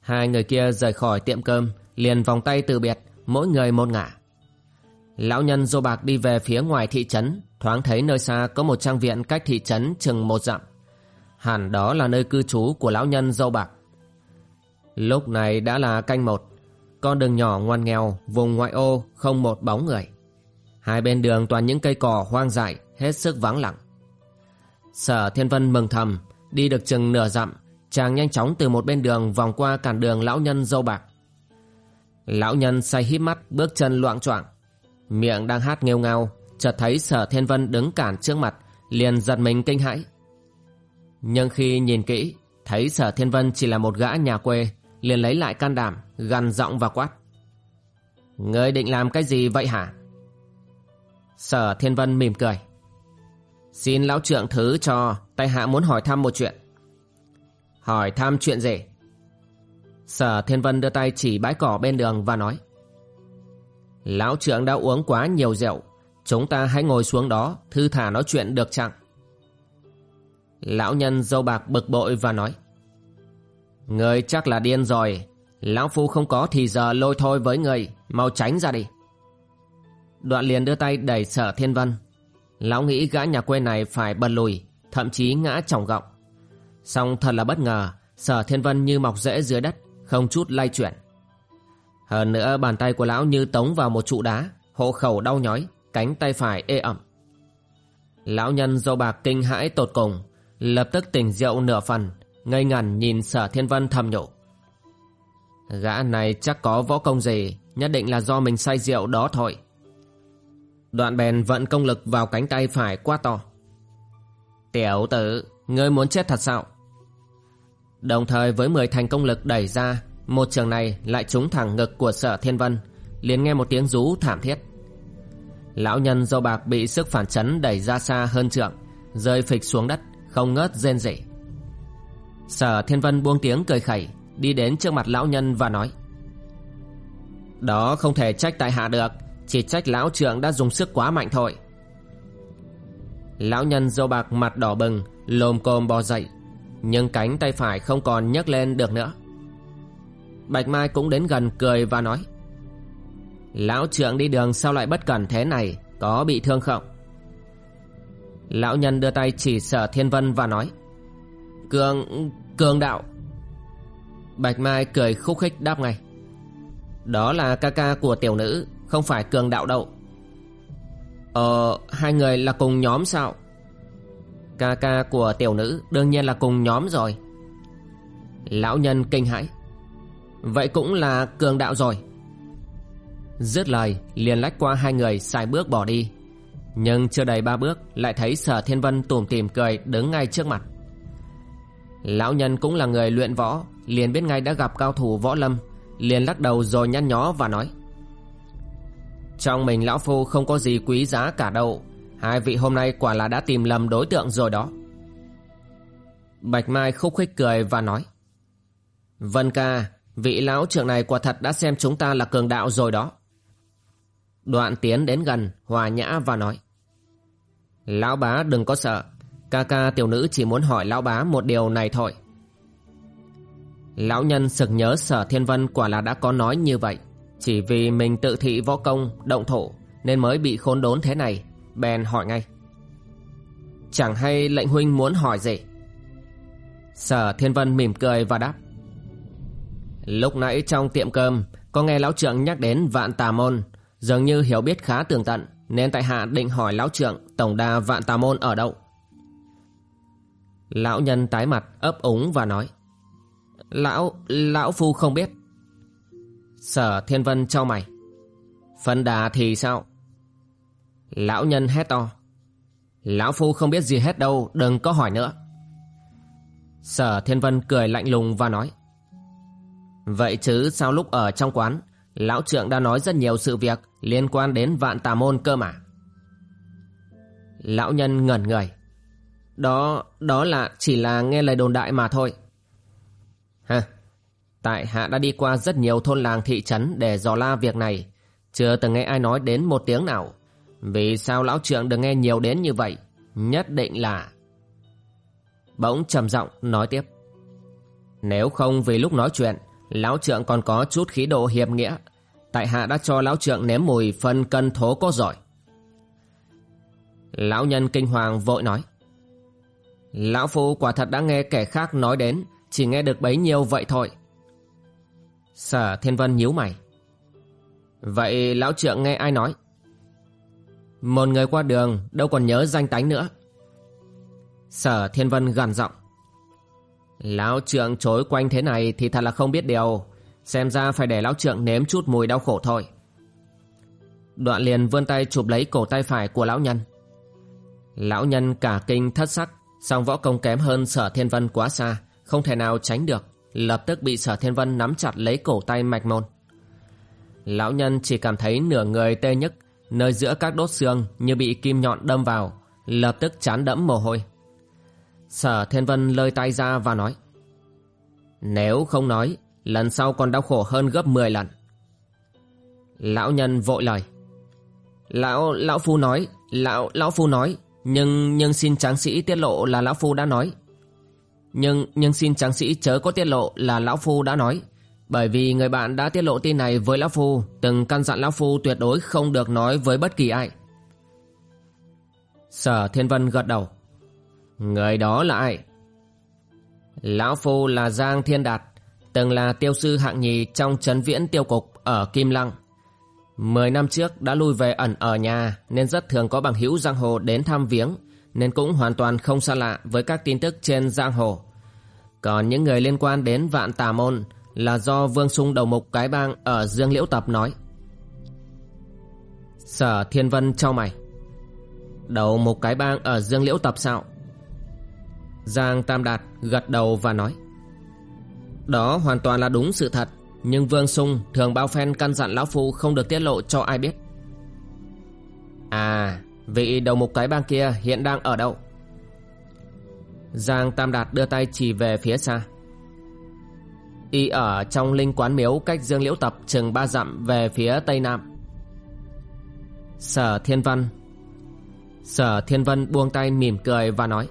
S1: Hai người kia rời khỏi tiệm cơm Liền vòng tay từ biệt Mỗi người một ngả Lão nhân dô bạc đi về phía ngoài thị trấn Thoáng thấy nơi xa có một trang viện cách thị trấn chừng một dặm Hẳn đó là nơi cư trú của lão nhân dâu bạc Lúc này đã là canh một con đường nhỏ ngoan nghèo, vùng ngoại ô, không một bóng người. Hai bên đường toàn những cây cỏ hoang dại, hết sức vắng lặng. Sở Thiên Vân mừng thầm, đi được chừng nửa dặm, chàng nhanh chóng từ một bên đường vòng qua cản đường lão nhân dâu bạc. Lão nhân say híp mắt, bước chân loạn choạng, miệng đang hát nghêu ngao, chợt thấy Sở Thiên Vân đứng cản trước mặt, liền giật mình kinh hãi. Nhưng khi nhìn kỹ, thấy Sở Thiên Vân chỉ là một gã nhà quê, liền lấy lại can đảm, gằn giọng và quát. Ngươi định làm cái gì vậy hả? Sở Thiên Vân mỉm cười. Xin lão trượng thứ cho, tay hạ muốn hỏi thăm một chuyện. Hỏi thăm chuyện gì? Sở Thiên Vân đưa tay chỉ bãi cỏ bên đường và nói. Lão trượng đã uống quá nhiều rượu, chúng ta hãy ngồi xuống đó, thư thả nói chuyện được chẳng? Lão nhân dâu bạc bực bội và nói. Người chắc là điên rồi. Lão Phu không có thì giờ lôi thôi với người Mau tránh ra đi. Đoạn liền đưa tay đẩy sở thiên vân. Lão nghĩ gã nhà quê này phải bật lùi Thậm chí ngã trọng gọng. Xong thật là bất ngờ Sở thiên vân như mọc rễ dưới đất Không chút lay chuyển. Hơn nữa bàn tay của lão như tống vào một trụ đá Hộ khẩu đau nhói. Cánh tay phải ê ẩm. Lão nhân dâu bạc kinh hãi tột cùng, Lập tức tỉnh rượu nửa phần, Ngây ngẩn nhìn sở thiên vân thầm nhủ. Gã này chắc có võ công gì, Nhất định là do mình say rượu đó thôi. Đoạn bèn vận công lực vào cánh tay phải quá to. Tiểu tử, Ngươi muốn chết thật sao? Đồng thời với 10 thành công lực đẩy ra, Một trường này lại trúng thẳng ngực của sở thiên vân, liền nghe một tiếng rú thảm thiết. Lão nhân dâu bạc bị sức phản chấn đẩy ra xa hơn trượng, Rơi phịch xuống đất, Không ngớt rên rỉ. Sở thiên vân buông tiếng cười khẩy, Đi đến trước mặt lão nhân và nói, Đó không thể trách tại hạ được, Chỉ trách lão trượng đã dùng sức quá mạnh thôi. Lão nhân dâu bạc mặt đỏ bừng, Lồm cồm bò dậy, Nhưng cánh tay phải không còn nhấc lên được nữa. Bạch Mai cũng đến gần cười và nói Lão trượng đi đường sao lại bất cẩn thế này? Có bị thương không? Lão nhân đưa tay chỉ sở thiên vân và nói, Cường... cường đạo. Bạch Mai cười khúc khích đáp ngay, Đó là ca ca của tiểu nữ, Không phải cường đạo đâu. Ờ hai người là cùng nhóm sao? Ca ca của tiểu nữ Đương nhiên là cùng nhóm rồi. Lão nhân kinh hãi, Vậy cũng là cường đạo rồi. Dứt lời, liền lách qua hai người xài bước bỏ đi. Nhưng chưa đầy ba bước, Lại thấy sở thiên vân tủm tỉm cười Đứng ngay trước mặt. Lão nhân cũng là người luyện võ, Liền biết ngay đã gặp cao thủ võ lâm, Liền lắc đầu rồi nhăn nhó và nói. Trong mình lão phu không có gì quý giá cả đâu, Hai vị hôm nay quả là đã tìm lầm đối tượng rồi đó. Bạch Mai khúc khích cười và nói. Vân ca, Vị lão trưởng này quả thật đã xem chúng ta là cường đạo rồi đó. Đoạn tiến đến gần Hòa nhã và nói Lão bá đừng có sợ Ca ca tiểu nữ chỉ muốn hỏi lão bá một điều này thôi. Lão nhân sực nhớ sở thiên vân quả là đã có nói như vậy. Chỉ vì mình tự thị võ công, động thổ Nên mới bị khốn đốn thế này Bèn hỏi ngay Chẳng hay lệnh huynh muốn hỏi gì? Sở thiên vân mỉm cười và đáp Lúc nãy trong tiệm cơm Có nghe lão trưởng nhắc đến vạn tà môn Dường như hiểu biết khá tường tận Nên tại hạ định hỏi lão trượng Tổng đà vạn tà môn ở đâu? Lão nhân tái mặt ấp úng và nói Lão, lão phu không biết. Sở thiên vân trao mày Phân đà thì sao? Lão nhân hét to Lão phu không biết gì hết đâu Đừng có hỏi nữa. Sở thiên vân cười lạnh lùng và nói Vậy chứ sao lúc ở trong quán Lão trưởng đã nói rất nhiều sự việc Liên quan đến vạn tà môn cơ mà. Lão nhân ngẩn người. Đó, đó là chỉ là nghe lời đồn đại mà thôi. Ha, tại hạ đã đi qua rất nhiều thôn làng thị trấn để dò la việc này. Chưa từng nghe ai nói đến một tiếng nào. Vì sao lão trưởng được nghe nhiều đến như vậy? Nhất định là Bỗng trầm giọng nói tiếp. Nếu không vì lúc nói chuyện Lão trượng còn có chút khí độ hiệp nghĩa. Tại hạ đã cho lão trượng nếm mùi phân cân thố có giỏi Lão nhân kinh hoàng vội nói. Lão phu quả thật đã nghe kẻ khác nói đến, Chỉ nghe được bấy nhiêu vậy thôi. Sở thiên vân nhíu mày. Vậy lão trượng nghe ai nói? Một người qua đường, đâu còn nhớ danh tánh nữa. Sở thiên vân gằn giọng. Lão trượng chối quanh thế này thì thật là không biết điều. Xem ra phải để lão trượng nếm chút mùi đau khổ thôi. Đoạn liền vươn tay chụp lấy cổ tay phải của lão nhân. Lão nhân cả kinh thất sắc, song võ công kém hơn sở thiên vân quá xa, Không thể nào tránh được, Lập tức bị sở thiên vân nắm chặt lấy cổ tay mạch môn. Lão nhân chỉ cảm thấy nửa người tê nhức, Nơi giữa các đốt xương như bị kim nhọn đâm vào, Lập tức chán đẫm mồ hôi. Sở Thiên Vân lơi tay ra và nói Nếu không nói Lần sau còn đau khổ hơn gấp 10 lần. Lão nhân vội lời Lão, lão phu nói Lão, lão phu nói Nhưng, nhưng xin tráng sĩ tiết lộ là lão phu đã nói. Nhưng nhưng xin tráng sĩ chớ có tiết lộ là Lão Phu đã nói Bởi vì người bạn đã tiết lộ tin này với Lão Phu Từng căn dặn Lão Phu tuyệt đối không được nói với bất kỳ ai. Sở Thiên Vân gật đầu Người đó là ai? Lão Phu là Giang Thiên Đạt, Từng là tiêu sư hạng nhì trong trấn viễn tiêu cục ở Kim Lăng. Mười năm trước đã lui về ẩn ở nhà, Nên rất thường có bằng hữu giang hồ đến thăm viếng, Nên cũng hoàn toàn không xa lạ với các tin tức trên giang hồ. Còn những người liên quan đến vạn tà môn Là do Vương Sung đầu mục cái bang ở Dương Liễu Tập nói. Sở Thiên Vân cho mày. Đầu mục cái bang ở Dương Liễu Tập sao? Giang Tam Đạt gật đầu và nói, Đó hoàn toàn là đúng sự thật, Nhưng Vương Sung thường bao phen căn dặn Lão Phu không được tiết lộ cho ai biết. À Vị đầu mục cái bang kia hiện đang ở đâu? Giang Tam Đạt đưa tay chỉ về phía xa. Y ở trong linh quán miếu cách Dương Liễu Tập chừng ba dặm về phía tây nam. Sở Thiên Văn Sở Thiên Vân buông tay mỉm cười và nói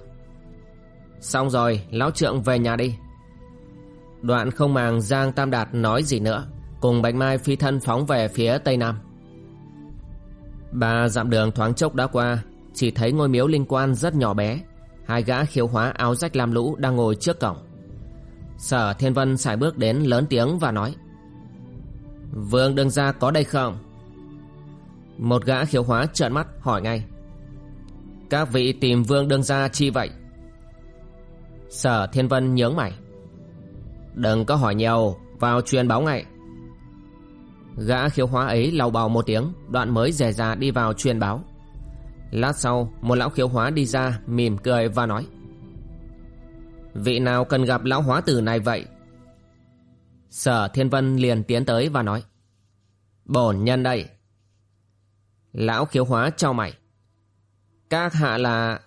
S1: Xong rồi, lão trượng về nhà đi. Đoạn không màng Giang Tam Đạt nói gì nữa, cùng Bạch Mai phi thân phóng về phía tây nam. Ba dặm đường thoáng chốc đã qua, chỉ thấy ngôi miếu linh quan rất nhỏ bé, hai gã khiếu hóa áo rách lam lũ đang ngồi trước cổng. Sở Thiên Vân xài bước đến lớn tiếng và nói Vương đương gia có đây không? Một gã khiếu hóa trợn mắt hỏi ngay Các vị tìm vương đương gia chi vậy? Sở Thiên Vân nhướng mày. Đừng có hỏi nhiều, Vào truyền báo ngay. Gã khiếu hóa ấy lau bào một tiếng, Đoạn mới rẻ ra đi vào truyền báo. Lát sau, Một lão khiếu hóa đi ra, Mỉm cười và nói, Vị nào cần gặp lão hóa tử này vậy? Sở Thiên Vân liền tiến tới và nói, Bổn nhân đây. Lão khiếu hóa cho mày, Các hạ là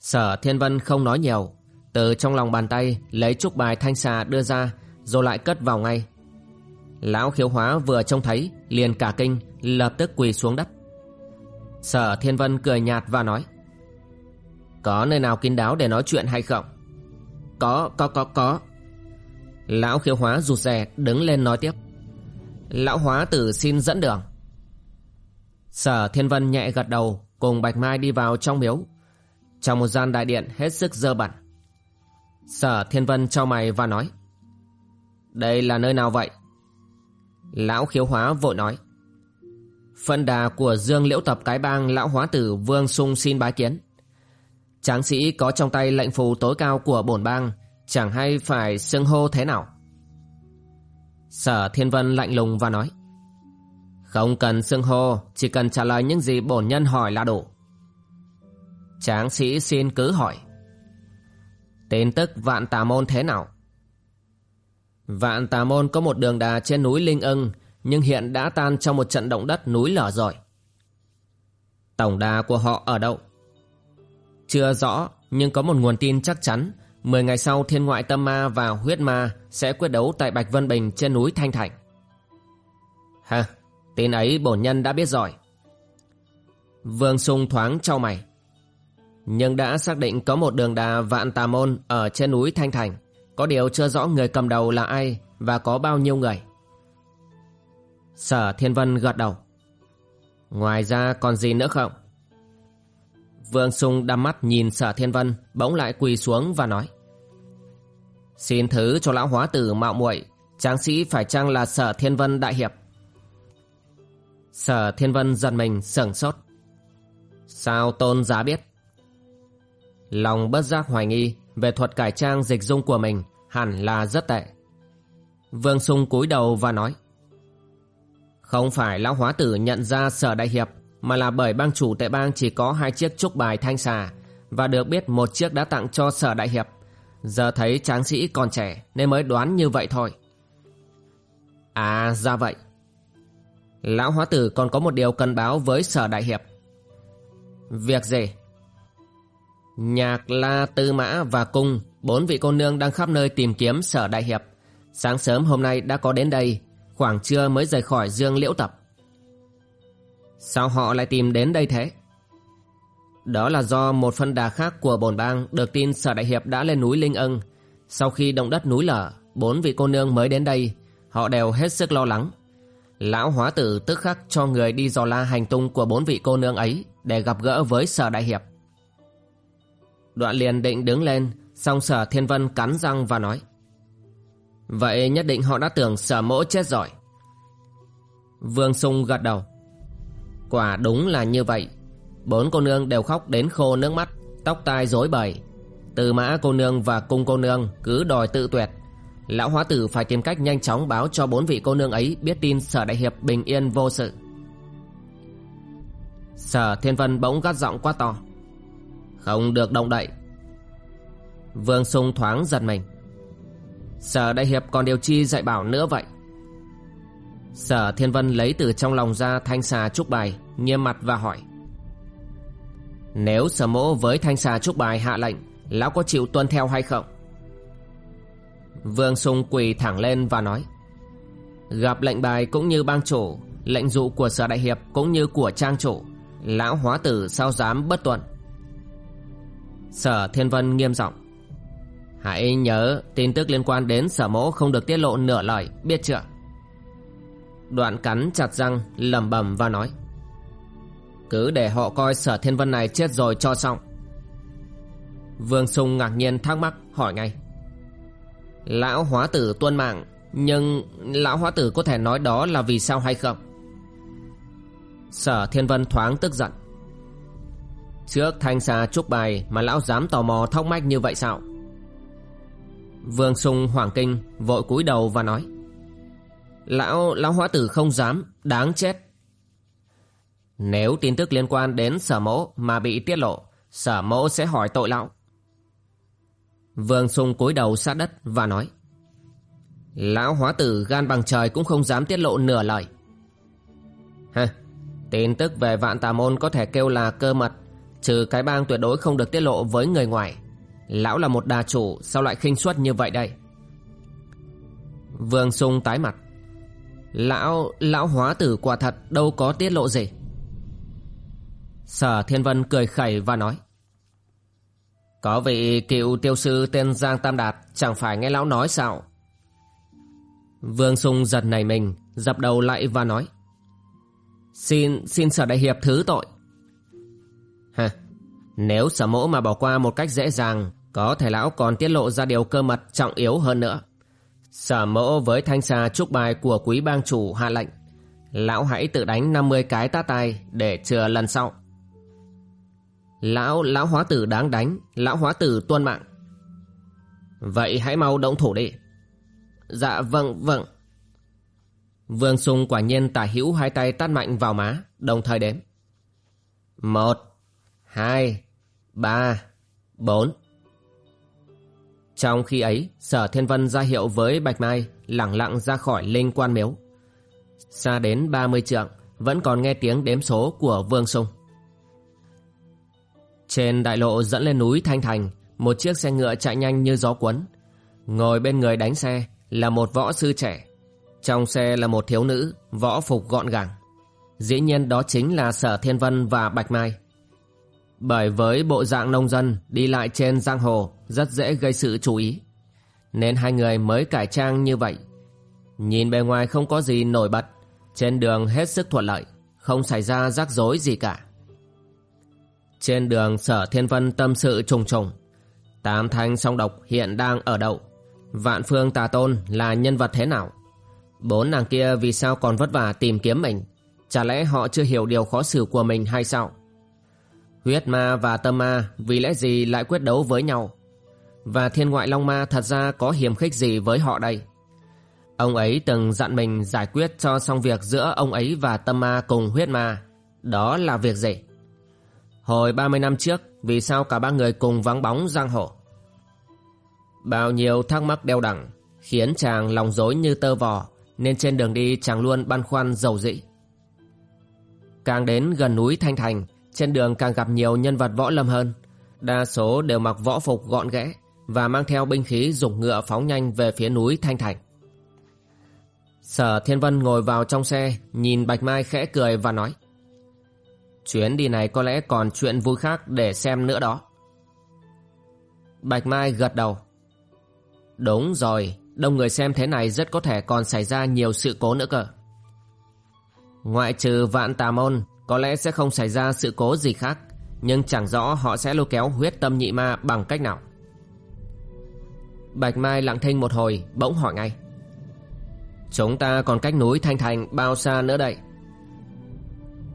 S1: Sở Thiên Vân không nói nhiều từ trong lòng bàn tay, lấy trúc bài thanh xà đưa ra, rồi lại cất vào ngay. Lão khiếu hóa vừa trông thấy, liền cả kinh, lập tức quỳ xuống đất. Sở thiên vân cười nhạt và nói, có nơi nào kín đáo để nói chuyện hay không? Có có có có. Lão khiếu hóa rụt rè, đứng lên nói tiếp, lão hóa tử xin dẫn đường. Sở thiên vân nhẹ gật đầu, cùng bạch mai đi vào trong miếu. Trong một gian đại điện hết sức dơ bẩn Sở Thiên Vân cho mày và nói. Đây là nơi nào vậy? Lão khiếu hóa vội nói. Phân đà của Dương Liễu Tập Cái Bang, Lão Hóa Tử Vương Sung xin bái kiến. Tráng sĩ có trong tay lệnh phù tối cao của bổn bang, Chẳng hay phải xưng hô thế nào? Sở Thiên Vân lạnh lùng và nói. Không cần xưng hô, Chỉ cần trả lời những gì bổn nhân hỏi là đủ. Tráng sĩ xin cứ hỏi. Tin tức vạn tà môn thế nào? Vạn tà môn có một đường đà trên núi Linh ưng nhưng hiện đã tan trong một trận động đất núi lở rồi. Tổng đà của họ ở đâu? Chưa rõ nhưng có một nguồn tin chắc chắn 10 ngày sau thiên ngoại tâm ma và huyết ma sẽ quyết đấu tại Bạch Vân Bình trên núi Thanh Thạch. Ha, tin ấy bổn nhân đã biết rồi. Vương Sung thoáng trao mày nhưng đã xác định có một đường đà vạn tà môn ở trên núi Thanh Thành. Có điều chưa rõ người cầm đầu là ai và có bao nhiêu người. Sở Thiên Vân gật đầu. Ngoài ra còn gì nữa không? Vương Sung đăm mắt nhìn Sở Thiên Vân, bỗng lại quỳ xuống và nói. Xin thứ cho lão hóa tử mạo muội, tráng sĩ phải chăng là Sở Thiên Vân đại hiệp? Sở Thiên Vân giật mình sửng sốt. Sao tôn giá biết? Lòng bất giác hoài nghi về thuật cải trang dịch dung của mình hẳn là rất tệ. Vương Sung cúi đầu và nói, Không phải lão hóa tử nhận ra sở đại hiệp, mà là bởi bang chủ tệ bang chỉ có hai chiếc trúc bài thanh xà và được biết một chiếc đã tặng cho sở đại hiệp. Giờ thấy tráng sĩ còn trẻ nên mới đoán như vậy thôi. À ra vậy. Lão hóa tử còn có một điều cần báo với sở đại hiệp. Việc gì? Nhạc La Tư Mã và Cung Bốn vị cô nương đang khắp nơi tìm kiếm sở đại hiệp Sáng sớm hôm nay đã có đến đây Khoảng trưa mới rời khỏi dương liễu tập Sao họ lại tìm đến đây thế Đó là do một phân đà khác của bồn bang được tin Sở Đại Hiệp đã lên núi Linh Ân. Sau khi động đất núi lở, bốn vị cô nương mới đến đây, họ đều hết sức lo lắng. Lão hóa tử tức khắc cho người đi dò la hành tung của bốn vị cô nương ấy để gặp gỡ với Sở Đại Hiệp. Đoạn liền định đứng lên, song Sở Thiên Vân cắn răng và nói. Vậy nhất định họ đã tưởng Sở Mỗ chết rồi. Vương Sung gật đầu. Quả đúng là như vậy. Bốn cô nương đều khóc đến khô nước mắt, tóc tai rối bời. Từ mã cô nương và cung cô nương cứ đòi tự tuyệt. Lão hóa tử phải tìm cách nhanh chóng báo cho bốn vị cô nương ấy biết tin sở đại hiệp bình yên vô sự. Sở thiên vân bỗng gắt giọng quá to. Không được động đậy. Vương sung thoáng giật mình. Sở đại hiệp còn điều chi dạy bảo nữa vậy? Sở thiên vân lấy từ trong lòng ra thanh xà trúc bài, nghiêm mặt và hỏi. Nếu sở mỗ với thanh xà trúc bài hạ lệnh Lão có chịu tuân theo hay không Vương Sung quỳ thẳng lên và nói Gặp lệnh bài cũng như bang chủ Lệnh dụ của sở đại hiệp cũng như của trang chủ Lão hóa tử sao dám bất tuân Sở Thiên Vân nghiêm giọng. Hãy nhớ, tin tức liên quan đến sở mẫu không được tiết lộ nửa lời, Biết chưa? Đoạn cắn chặt răng, lẩm bẩm và nói. Cứ để họ coi sở thiên vân này chết rồi cho xong. Vương Sung ngạc nhiên thắc mắc, hỏi ngay. Lão hóa tử tuân mạng, Nhưng lão hóa tử có thể nói đó là vì sao hay không? Sở thiên vân thoáng tức giận. Trước thanh xà trúc bài Mà lão dám tò mò thóc mách như vậy sao Vương Sung hoảng kinh Vội cúi đầu và nói Lão, lão hóa tử không dám Đáng chết nếu tin tức liên quan đến sở mẫu mà bị tiết lộ, sở mẫu sẽ hỏi tội lão. Vương Sung cúi đầu sát đất và nói Lão hóa tử gan bằng trời cũng không dám tiết lộ nửa lời. Hả, tin tức về vạn tà môn có thể kêu là cơ mật, trừ cái bang tuyệt đối không được tiết lộ với người ngoài. Lão là một đà chủ, sao lại khinh suất như vậy đây? Vương Sung tái mặt. Lão, lão hóa tử quả thật đâu có tiết lộ gì. Sở Thiên Vân cười khẩy và nói Có vị cựu tiêu sư tên Giang Tam Đạt Chẳng phải nghe lão nói sao Vương Sung giật nảy mình Dập đầu lại và nói Xin, xin sở đại hiệp thứ tội Ha, Nếu sở mẫu mà bỏ qua một cách dễ dàng Có thể lão còn tiết lộ ra điều cơ mật trọng yếu hơn nữa Sở mẫu với thanh xà trúc bài của quý bang chủ hạ lệnh Lão hãy tự đánh 50 cái tá tay Để chừa lần sau Lão, lão hóa tử đáng đánh, lão hóa tử tuân mạng. Vậy hãy mau động thủ đi. Dạ vâng, vâng. Vương Sung quả nhiên tả hữu hai tay tát mạnh vào má, đồng thời đếm. Một, hai, ba, bốn. Trong khi ấy, Sở Thiên Vân ra hiệu với Bạch Mai lẳng lặng ra khỏi linh quan miếu. Xa đến 30 trượng, vẫn còn nghe tiếng đếm số của Vương Sung. Trên đại lộ dẫn lên núi Thanh Thành, một chiếc xe ngựa chạy nhanh như gió cuốn. Ngồi bên người đánh xe là một võ sư trẻ. Trong xe là một thiếu nữ, võ phục gọn gàng. Dĩ nhiên đó chính là Sở Thiên Vân và Bạch Mai. Bởi với bộ dạng nông dân đi lại trên giang hồ rất dễ gây sự chú ý. Nên hai người mới cải trang như vậy. Nhìn bề ngoài không có gì nổi bật, trên đường hết sức thuận lợi, không xảy ra rắc rối gì cả. Trên đường sở thiên vân tâm sự trùng trùng Tám thanh song độc hiện đang ở đậu Vạn phương tà tôn là nhân vật thế nào Bốn nàng kia vì sao còn vất vả tìm kiếm mình Chả lẽ họ chưa hiểu điều khó xử của mình hay sao Huyết ma và tâm ma vì lẽ gì lại quyết đấu với nhau Và thiên ngoại long ma thật ra có hiểm khích gì với họ đây Ông ấy từng dặn mình giải quyết cho xong việc giữa ông ấy và tâm ma cùng huyết ma Đó là việc gì Hồi 30 năm trước, vì sao cả ba người cùng vắng bóng giang hồ? Bao nhiêu thắc mắc đeo đẳng, khiến chàng lòng rối như tơ vò, nên trên đường đi chàng luôn băn khoăn dầu dĩ. Càng đến gần núi Thanh Thành, trên đường càng gặp nhiều nhân vật võ lâm hơn. Đa số đều mặc võ phục gọn ghẽ và mang theo binh khí dùng ngựa phóng nhanh về phía núi Thanh Thành. Sở Thiên Vân ngồi vào trong xe, nhìn Bạch Mai khẽ cười và nói Chuyến đi này có lẽ còn chuyện vui khác để xem nữa đó. Bạch Mai gật đầu. Đúng rồi, đông người xem thế này rất có thể còn xảy ra nhiều sự cố nữa cơ. Ngoại trừ vạn tà môn, có lẽ sẽ không xảy ra sự cố gì khác, nhưng chẳng rõ họ sẽ lôi kéo huyết tâm nhị ma bằng cách nào. Bạch Mai lặng thinh một hồi, bỗng hỏi ngay. Chúng ta còn cách núi Thanh Thành bao xa nữa đây?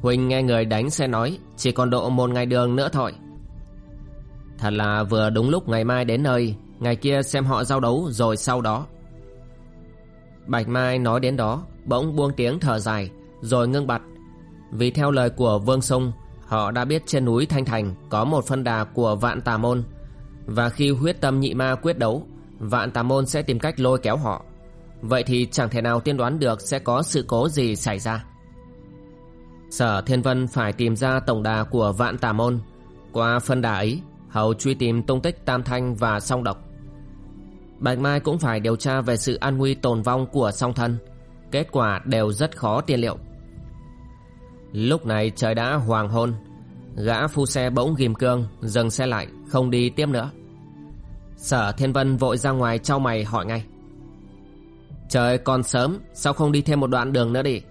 S1: Huynh nghe người đánh xe nói Chỉ còn độ một ngày đường nữa thôi Thật là vừa đúng lúc ngày mai đến nơi Ngày kia xem họ giao đấu rồi sau đó Bạch Mai nói đến đó Bỗng buông tiếng thở dài Rồi ngưng bặt vì theo lời của Vương Sung, Họ đã biết trên núi Thanh Thành Có một phân đà của vạn tà môn. Và khi huyết tâm nhị ma quyết đấu, Vạn tà môn sẽ tìm cách lôi kéo họ. Vậy thì chẳng thể nào tiên đoán được Sẽ có sự cố gì xảy ra. Sở Thiên Vân phải tìm ra tổng đà của vạn tà môn. Qua phân đà ấy, Hầu truy tìm tung tích Tam Thanh và song độc. Bạch Mai cũng phải điều tra về sự an nguy tồn vong của song thân. Kết quả đều rất khó tiên liệu. Lúc này trời đã hoàng hôn. Gã phu xe bỗng ghim cương, Dừng xe lại, không đi tiếp nữa. Sở Thiên Vân vội ra ngoài trao mày hỏi ngay. Trời còn sớm, Sao không đi thêm một đoạn đường nữa đi?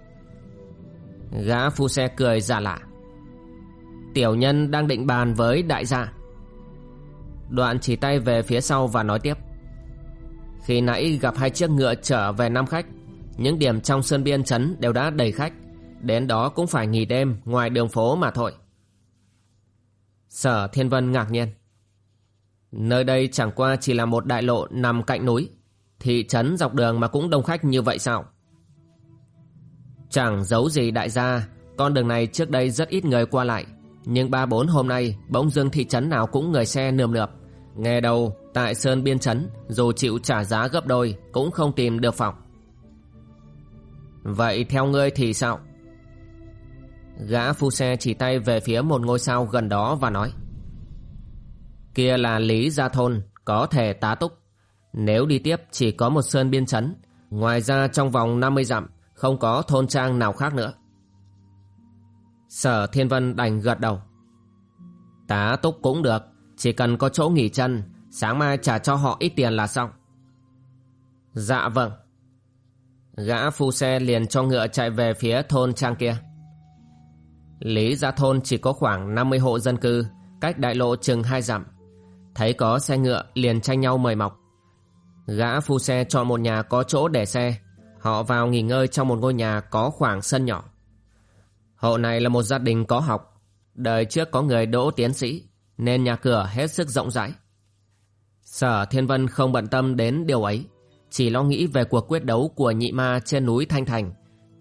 S1: Gã phu xe cười giả lạ. Tiểu nhân đang định bàn với đại gia. Đoạn chỉ tay về phía sau và nói tiếp. Khi nãy gặp hai chiếc ngựa trở về Nam Khách, Những điểm trong sơn biên trấn đều đã đầy khách. Đến đó cũng phải nghỉ đêm ngoài đường phố mà thôi. Sở Thiên Vân ngạc nhiên. Nơi đây chẳng qua chỉ là một đại lộ nằm cạnh núi, Thị trấn dọc đường mà cũng đông khách như vậy sao? Chẳng giấu gì đại gia, Con đường này trước đây rất ít người qua lại, Nhưng ba bốn hôm nay Bỗng dưng thị trấn nào cũng người xe nườm nượp. Nghe đầu Tại Sơn Biên Trấn, Dù chịu trả giá gấp đôi, Cũng không tìm được phòng. Vậy theo ngươi thì sao? Gã phu xe chỉ tay về phía một ngôi sao gần đó và nói, Kia là Lý Gia Thôn, Có thể tá túc. Nếu đi tiếp, chỉ có một sơn biên chấn. Ngoài ra, trong vòng 50 dặm, không có thôn trang nào khác nữa. Sở Thiên Vân đành gật đầu. Tá túc cũng được, Chỉ cần có chỗ nghỉ chân, Sáng mai trả cho họ ít tiền là xong. Dạ vâng. Gã phu xe liền cho ngựa chạy về phía thôn trang kia. Lý gia thôn chỉ có khoảng 50 hộ dân cư Cách đại lộ chừng hai dặm Thấy có xe ngựa liền tranh nhau mời mọc Gã phu xe chọn một nhà có chỗ để xe Họ vào nghỉ ngơi trong một ngôi nhà có khoảng sân nhỏ. Hộ này là một gia đình có học. Đời trước có người đỗ tiến sĩ, nên nhà cửa hết sức rộng rãi. Sở Thiên Vân không bận tâm đến điều ấy, chỉ lo nghĩ về cuộc quyết đấu của nhị ma trên núi Thanh Thành.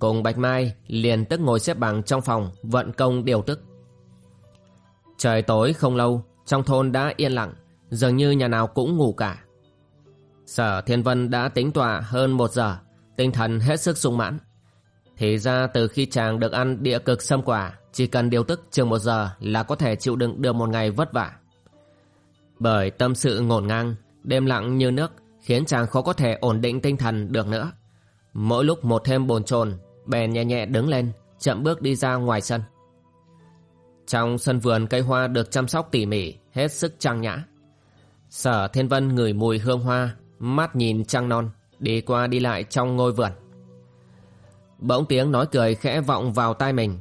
S1: Cùng Bạch Mai liền tức ngồi xếp bằng trong phòng vận công điều tức. Trời tối không lâu, trong thôn đã yên lặng, dường như nhà nào cũng ngủ cả. Sở Thiên Vân đã tính tọa hơn một giờ, tinh thần hết sức sung mãn. Thì ra từ khi chàng được ăn địa cực sâm quả, chỉ cần điều tức chừng một giờ là có thể chịu đựng được một ngày vất vả. Bởi tâm sự ngổn ngang, đêm lặng như nước khiến chàng khó có thể ổn định tinh thần được nữa. Mỗi lúc một thêm bồn chồn, bèn nhẹ nhẹ đứng lên, chậm bước đi ra ngoài sân. Trong sân vườn cây hoa được chăm sóc tỉ mỉ, hết sức trang nhã. Sở Thiên Vân ngửi mùi hương hoa, mắt nhìn trăng non đi qua đi lại trong ngôi vườn. Bỗng tiếng nói cười khẽ vọng vào tai mình.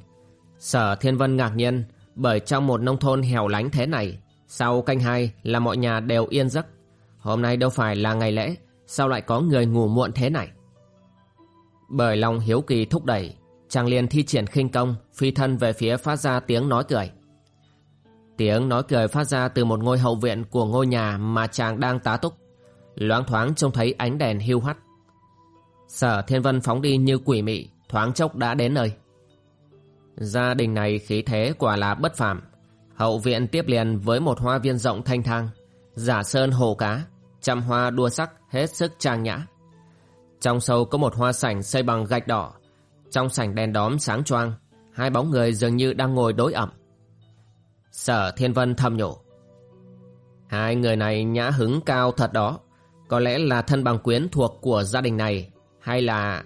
S1: Sở Thiên Vân ngạc nhiên bởi trong một nông thôn hẻo lánh thế này, sau canh hai là mọi nhà đều yên giấc. Hôm nay đâu phải là ngày lễ, sao lại có người ngủ muộn thế này? Bởi lòng hiếu kỳ thúc đẩy, chàng liền thi triển khinh công, phi thân về phía phát ra tiếng nói cười. Tiếng nói cười phát ra từ một ngôi hậu viện của ngôi nhà mà chàng đang tá túc. Loáng thoáng trông thấy ánh đèn hiu hắt. Sở thiên vân phóng đi như quỷ mị thoáng chốc đã đến nơi. Gia đình này khí thế quả là bất phàm. Hậu viện tiếp liền với một hoa viên rộng thanh thang giả sơn hồ cá trăm hoa đua sắc hết sức trang nhã trong sâu có một hoa sảnh xây bằng gạch đỏ trong sảnh đèn đóm sáng choang hai bóng người dường như đang ngồi đối ẩm sở thiên vân thầm nhủ hai người này nhã hứng cao thật đó có lẽ là thân bằng quyến thuộc của gia đình này Hay là...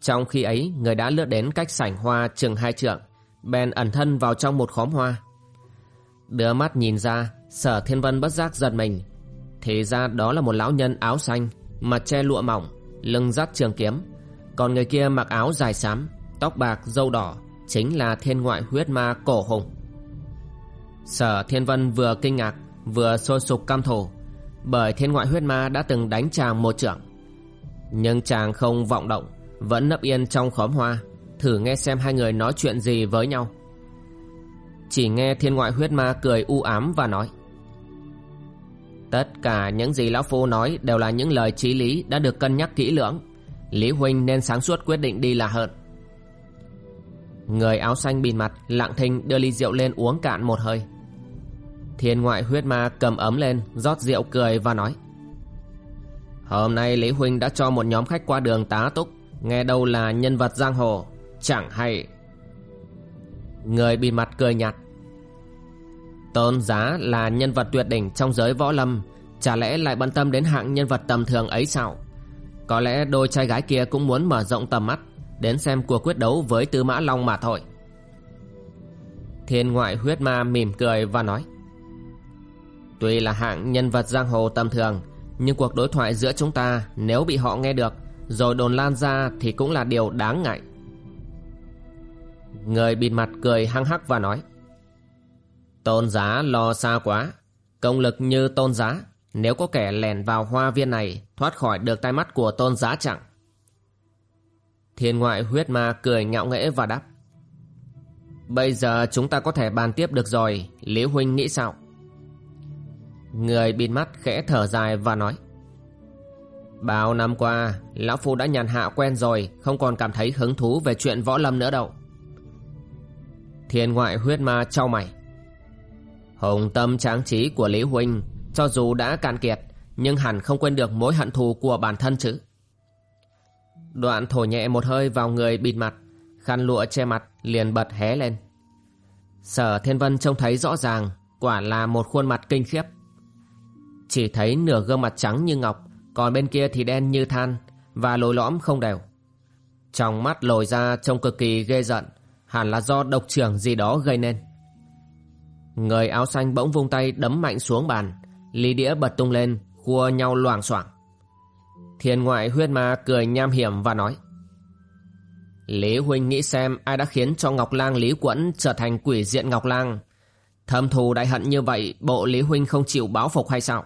S1: Trong khi ấy người đã lướt đến cách sảnh hoa chừng hai trượng bèn ẩn thân vào trong một khóm hoa. Đưa mắt nhìn ra, sở thiên vân bất giác giật mình. Thì ra đó là một lão nhân áo xanh, mặt che lụa mỏng, lưng dắt trường kiếm. Còn người kia mặc áo dài xám, tóc bạc, râu đỏ, chính là thiên ngoại huyết ma cổ hùng. Sở thiên vân vừa kinh ngạc, vừa sôi sục cam thù, bởi thiên ngoại huyết ma đã từng đánh chàng một trưởng. Nhưng chàng không vọng động, vẫn nấp yên trong khóm hoa, thử nghe xem hai người nói chuyện gì với nhau. Chỉ nghe thiên ngoại huyết ma cười u ám và nói Tất cả những gì Lão Phu nói đều là những lời trí lý đã được cân nhắc kỹ lưỡng. Lý Huynh nên sáng suốt quyết định đi là hơn. Người áo xanh bịt mặt, lặng thinh đưa ly rượu lên uống cạn một hơi. Thiên ngoại huyết ma cầm ấm lên, rót rượu cười và nói, Hôm nay Lý Huynh đã cho một nhóm khách qua đường tá túc, Nghe đâu là nhân vật giang hồ, Chẳng hay Người bịt mặt cười nhạt Tôn giá là nhân vật tuyệt đỉnh trong giới võ lâm, Chả lẽ lại bận tâm đến hạng nhân vật tầm thường ấy sao? Có lẽ đôi trai gái kia cũng muốn mở rộng tầm mắt, Đến xem cuộc quyết đấu với Tư Mã Long mà thôi. Thiên ngoại huyết ma mỉm cười và nói, Tuy là hạng nhân vật giang hồ tầm thường, Nhưng cuộc đối thoại giữa chúng ta Nếu bị họ nghe được, Rồi đồn lan ra thì cũng là điều đáng ngại. Người bịt mặt cười hăng hắc và nói Tôn giá lo xa quá. Công lực như tôn giá, Nếu có kẻ lèn vào hoa viên này, Thoát khỏi được tai mắt của tôn giá chẳng? Thiên ngoại huyết ma cười ngạo nghễ và đáp, Bây giờ chúng ta có thể bàn tiếp được rồi Lý Huynh nghĩ sao? Người bịt mắt khẽ thở dài và nói, Bao năm qua, Lão Phu đã nhàn hạ quen rồi, Không còn cảm thấy hứng thú về chuyện võ lâm nữa đâu. Thiên ngoại huyết ma trao mày Hồng tâm tráng trí của Lý Huynh, Cho dù đã cạn kiệt, Nhưng hẳn không quên được mối hận thù của bản thân chứ. Đoạn thổi nhẹ một hơi vào người bịt mặt, Khăn lụa che mặt liền bật hé lên. Sở Thiên Vân trông thấy rõ ràng, Quả là một khuôn mặt kinh khiếp. Chỉ thấy nửa gương mặt trắng như ngọc, Còn bên kia thì đen như than, Và lồi lõm không đều. Trong mắt lồi ra trông cực kỳ ghê giận Hẳn là do độc trưởng gì đó gây nên. Người áo xanh bỗng vung tay đấm mạnh xuống bàn Ly đĩa bật tung lên Khua nhau loảng xoảng Thiên ngoại huyết ma cười nham hiểm và nói Lý Huynh nghĩ xem ai đã khiến cho Ngọc Lang Lý Quẫn trở thành quỷ diện Ngọc Lang. Thâm thù đại hận như vậy bộ Lý Huynh không chịu báo phục hay sao?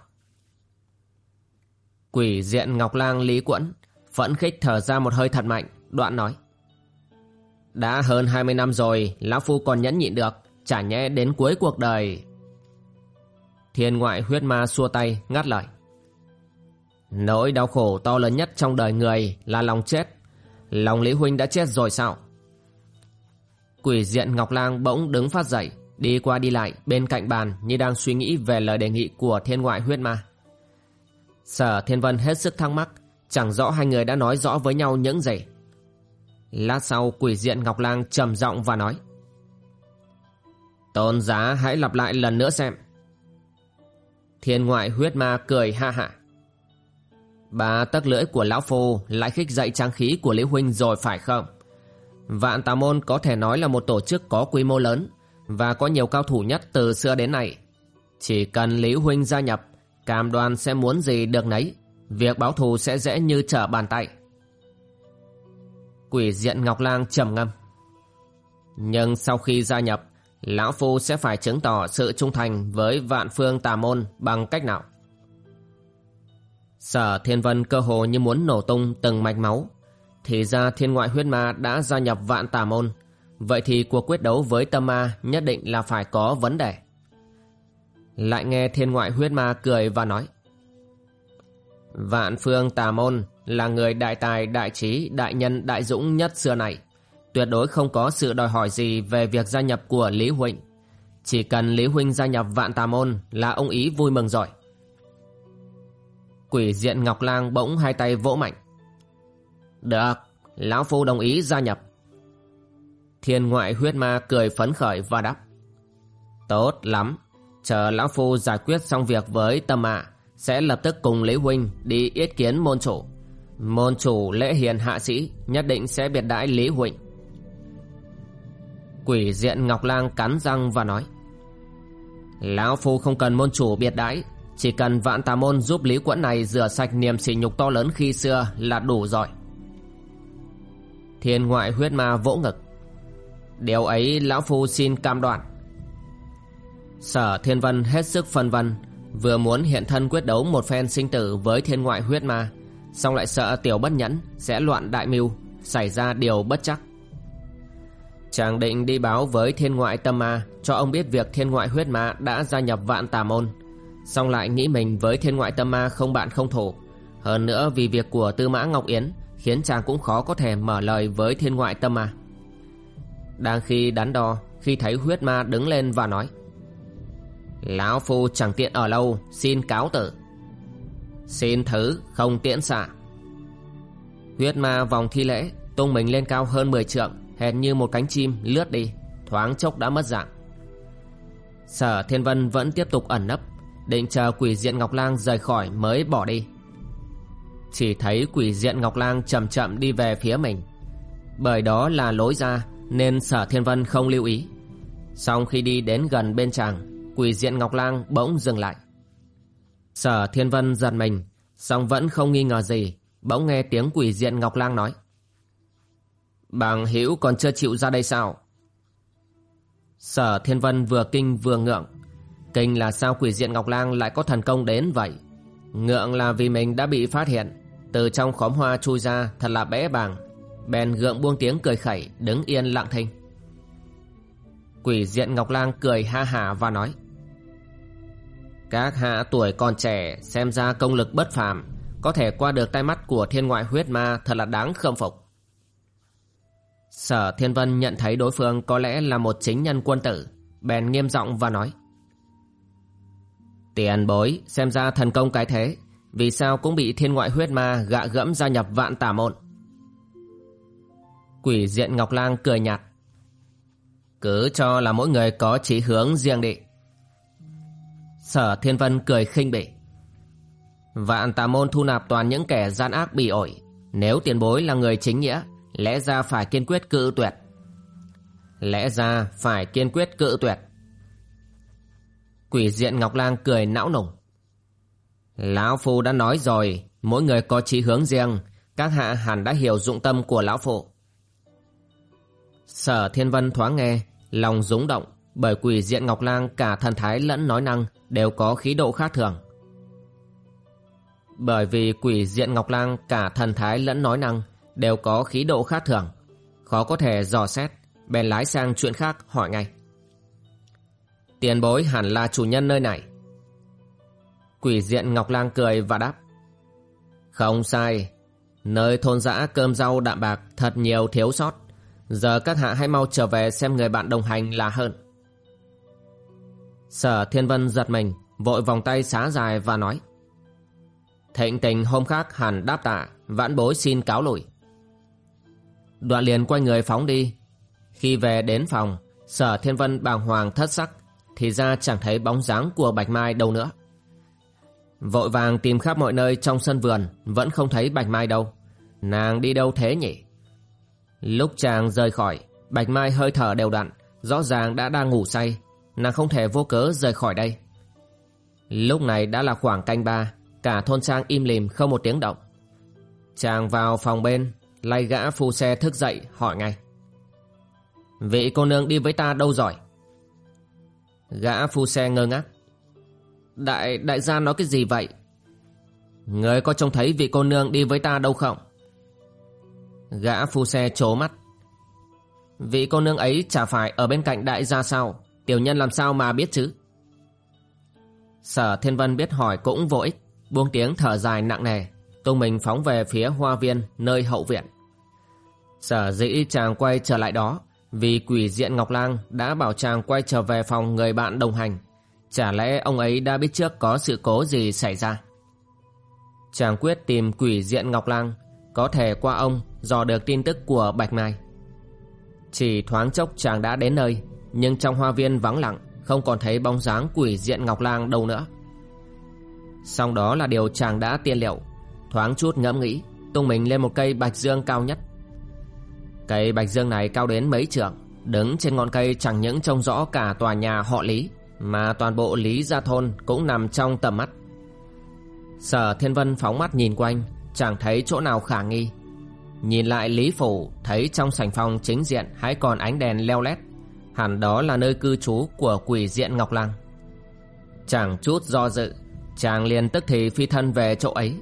S1: Quỷ diện Ngọc Lang Lý Quẫn phẫn khích thở ra một hơi thật mạnh, đoạn nói. Đã hơn 20 năm rồi, Lão Phu còn nhẫn nhịn được, chả nhẽ đến cuối cuộc đời. Thiên ngoại huyết ma xua tay, ngắt lời. Nỗi đau khổ to lớn nhất trong đời người là lòng chết. Lòng Lý Huynh đã chết rồi sao? Quỷ diện Ngọc Lang bỗng đứng phát dậy, đi qua đi lại bên cạnh bàn như đang suy nghĩ về lời đề nghị của thiên ngoại huyết ma. Sở Thiên Vân hết sức thắc mắc, chẳng rõ hai người đã nói rõ với nhau những gì. Lát sau quỷ diện Ngọc Lang trầm giọng và nói Tôn giá hãy lặp lại lần nữa xem Thiên ngoại huyết ma cười ha hạ Bà tấc lưỡi của lão phu lại khích dậy trang khí của Lý Huynh rồi phải không? Vạn Tà Môn có thể nói là một tổ chức có quy mô lớn và có nhiều cao thủ nhất từ xưa đến nay. Chỉ cần Lý Huynh gia nhập, cam đoan sẽ muốn gì được nấy, việc báo thù sẽ dễ như trở bàn tay. Quỷ diện Ngọc Lang trầm ngâm. Nhưng sau khi gia nhập, Lão Phu sẽ phải chứng tỏ sự trung thành với vạn phương tà môn bằng cách nào? Sở Thiên Vân cơ hồ như muốn nổ tung từng mạch máu. Thì ra thiên ngoại huyết ma đã gia nhập vạn tà môn. Vậy thì cuộc quyết đấu với tâm ma nhất định là phải có vấn đề. Lại nghe thiên ngoại huyết ma cười và nói. Vạn phương tà môn là người đại tài, đại trí, đại nhân, đại dũng nhất xưa này. Tuyệt đối không có sự đòi hỏi gì về việc gia nhập của Lý Huynh. Chỉ cần Lý Huynh gia nhập vạn tà môn là ông ý vui mừng rồi. Quỷ diện Ngọc Lang bỗng hai tay vỗ mạnh. Được, Lão Phu đồng ý gia nhập. Thiên ngoại huyết ma cười phấn khởi và đáp. Tốt lắm, chờ Lão Phu giải quyết xong việc với tâm ạ, sẽ lập tức cùng Lý Huynh đi yết kiến môn chủ. Môn chủ lễ hiền hạ sĩ nhất định sẽ biệt đãi Lý Huynh. Quỷ diện Ngọc Lang cắn răng và nói, Lão Phu không cần môn chủ biệt đãi, Chỉ cần vạn tà môn giúp Lý Quẫn này rửa sạch niềm sỉ nhục to lớn khi xưa là đủ rồi. Thiên ngoại huyết ma vỗ ngực, Điều ấy Lão Phu xin cam đoạn Sở Thiên Vân hết sức phân vân, Vừa muốn hiện thân quyết đấu một phen sinh tử với thiên ngoại huyết ma, song lại sợ tiểu bất nhẫn sẽ loạn đại mưu, Xảy ra điều bất chắc. Chàng định đi báo với thiên ngoại tâm ma, Cho ông biết việc thiên ngoại huyết ma đã gia nhập vạn tà môn. Song lại nghĩ mình với thiên ngoại tâm ma không bạn không thủ Hơn nữa vì việc của tư mã Ngọc Yến, Khiến chàng cũng khó có thể mở lời với thiên ngoại tâm ma. Đang khi đắn đo, Khi thấy huyết ma đứng lên và nói, Lão Phu chẳng tiện ở lâu, Xin cáo tử. Xin thứ, không tiễn xạ. Huyết ma vòng thi lễ, Tung mình lên cao hơn 10 trượng. Hệt như một cánh chim lướt đi, Thoáng chốc đã mất dạng. Sở Thiên Vân vẫn tiếp tục ẩn nấp, Định chờ quỷ diện Ngọc Lang rời khỏi mới bỏ đi. Chỉ thấy quỷ diện Ngọc Lang chậm chậm đi về phía mình. Bởi đó là lối ra Nên sở Thiên Vân không lưu ý. Sau khi đi đến gần bên chàng, Quỷ diện Ngọc Lang bỗng dừng lại. Sở Thiên Vân giật mình, song vẫn không nghi ngờ gì, Bỗng nghe tiếng quỷ diện Ngọc Lang nói. Bàng hữu còn chưa chịu ra đây sao? Sở Thiên Vân vừa kinh vừa ngượng. Kinh là sao quỷ diện Ngọc Lang lại có thần công đến vậy? Ngượng là vì mình đã bị phát hiện. Từ trong khóm hoa chui ra, thật là bẽ bàng. Bèn gượng buông tiếng cười khẩy, Đứng yên lặng thinh. Quỷ diện Ngọc Lang cười ha hả và nói, Các hạ tuổi còn trẻ, Xem ra công lực bất phàm, Có thể qua được tay mắt của thiên ngoại huyết ma Thật là đáng khâm phục. Sở Thiên Vân nhận thấy đối phương có lẽ là một chính nhân quân tử, bèn nghiêm giọng và nói. Tiền bối, xem ra thần công cái thế, vì sao cũng bị thiên ngoại huyết ma gạ gẫm gia nhập vạn tà môn. Quỷ diện Ngọc Lang cười nhạt. Cứ cho là mỗi người có chí hướng riêng đi. Sở Thiên Vân cười khinh bỉ. Vạn tà môn thu nạp toàn những kẻ gian ác bị ổi. Nếu tiền bối là người chính nghĩa, Lẽ ra phải kiên quyết cự tuyệt. Lẽ ra phải kiên quyết cự tuyệt. Quỷ diện Ngọc Lang cười não nùng. Lão Phu đã nói rồi, Mỗi người có chí hướng riêng, Các hạ hẳn đã hiểu dụng tâm của Lão Phụ Sở Thiên Vân thoáng nghe, Lòng rúng động, Bởi quỷ diện Ngọc Lang cả thần thái lẫn nói năng Đều có khí độ khác thường. Bởi vì quỷ diện Ngọc Lang cả thần thái lẫn nói năng đều có khí độ khác thường. Khó có thể dò xét, bèn lái sang chuyện khác hỏi ngay. Tiền bối hẳn là chủ nhân nơi này. Quỷ diện ngọc lang cười và đáp. Không sai, nơi thôn dã cơm rau đạm bạc thật nhiều thiếu sót. Giờ các hạ hãy mau trở về xem người bạn đồng hành là hơn. Sở thiên vân giật mình, vội vòng tay xá dài và nói. Thịnh tình hôm khác hẳn đáp tạ, vãn bối xin cáo lùi. Đoạn liền quay người phóng đi. Khi về đến phòng, Sở Thiên Vân bàng hoàng thất sắc, Thì ra chẳng thấy bóng dáng của Bạch Mai đâu nữa. Vội vàng tìm khắp mọi nơi trong sân vườn, Vẫn không thấy Bạch Mai đâu. Nàng đi đâu thế nhỉ? Lúc chàng rời khỏi, Bạch Mai hơi thở đều đặn, Rõ ràng đã đang ngủ say. Nàng không thể vô cớ rời khỏi đây. Lúc này đã là khoảng canh ba, Cả thôn trang im lìm không một tiếng động. Chàng vào phòng bên Lay gã phu xe thức dậy, hỏi ngay. Vị cô nương đi với ta đâu rồi? Gã phu xe ngơ ngác. Đại đại gia nói cái gì vậy? Người có trông thấy vị cô nương đi với ta đâu không? Gã phu xe trố mắt. Vị cô nương ấy chả phải ở bên cạnh đại gia sao? Tiểu nhân làm sao mà biết chứ? Sở Thiên Vân biết hỏi cũng vô ích, Buông tiếng thở dài nặng nề tung mình phóng về phía hoa viên nơi hậu viện Sở dĩ chàng quay trở lại đó vì quỷ diện Ngọc Lang đã bảo chàng quay trở về phòng người bạn đồng hành. Chả lẽ ông ấy đã biết trước có sự cố gì xảy ra? Chàng quyết tìm quỷ diện Ngọc Lang, có thể qua ông dò được tin tức của Bạch Mai. Chỉ thoáng chốc chàng đã đến nơi, nhưng trong hoa viên vắng lặng, không còn thấy bóng dáng quỷ diện Ngọc Lang đâu nữa. Song đó là điều chàng đã tiên liệu, thoáng chút ngẫm nghĩ, tung mình lên một cây bạch dương cao nhất. Cây bạch dương này cao đến mấy trượng Đứng trên ngọn cây chẳng những trông rõ cả tòa nhà họ Lý Mà toàn bộ Lý Gia Thôn cũng nằm trong tầm mắt. Sở Thiên Vân phóng mắt nhìn quanh Chẳng thấy chỗ nào khả nghi. Nhìn lại Lý Phủ Thấy trong sảnh phòng chính diện Hãy còn ánh đèn leo lét Hẳn đó là nơi cư trú của quỷ diện Ngọc Lăng Chẳng chút do dự Chàng liền tức thì phi thân về chỗ ấy.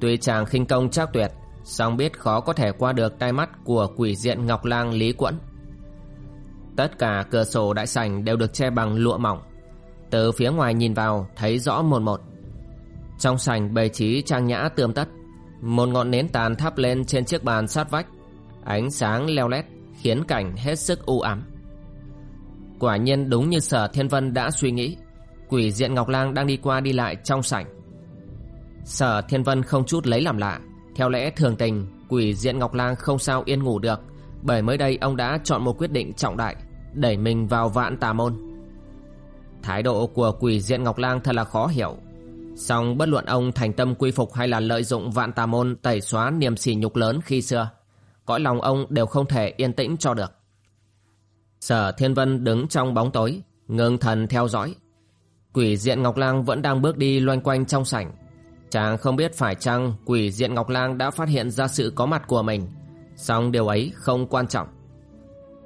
S1: Tuy chàng khinh công trác tuyệt, song biết khó có thể qua được tai mắt của quỷ diện Ngọc Lang Lý Quẫn. Tất cả cửa sổ đại sảnh đều được che bằng lụa mỏng. Từ phía ngoài nhìn vào, thấy rõ một một. Trong sảnh bày trí trang nhã tươm tất, Một ngọn nến tàn thắp lên trên chiếc bàn sát vách. Ánh sáng leo lét khiến cảnh hết sức u ám. Quả nhiên đúng như sở thiên vân đã suy nghĩ, Quỷ diện Ngọc Lang đang đi qua đi lại trong sảnh. Sở thiên vân không chút lấy làm lạ. Theo lẽ thường tình, Quỷ diện Ngọc Lang không sao yên ngủ được, Bởi mới đây ông đã chọn một quyết định trọng đại, Đẩy mình vào vạn tà môn. Thái độ của quỷ diện Ngọc Lang thật là khó hiểu. Song bất luận ông thành tâm quy phục hay là lợi dụng vạn tà môn tẩy xóa niềm sỉ nhục lớn khi xưa, Cõi lòng ông đều không thể yên tĩnh cho được. Sở Thiên Vân đứng trong bóng tối, Ngưng thần theo dõi. Quỷ diện Ngọc Lang vẫn đang bước đi loanh quanh trong sảnh. Chàng không biết phải chăng quỷ diện Ngọc Lang đã phát hiện ra sự có mặt của mình. Song điều ấy không quan trọng.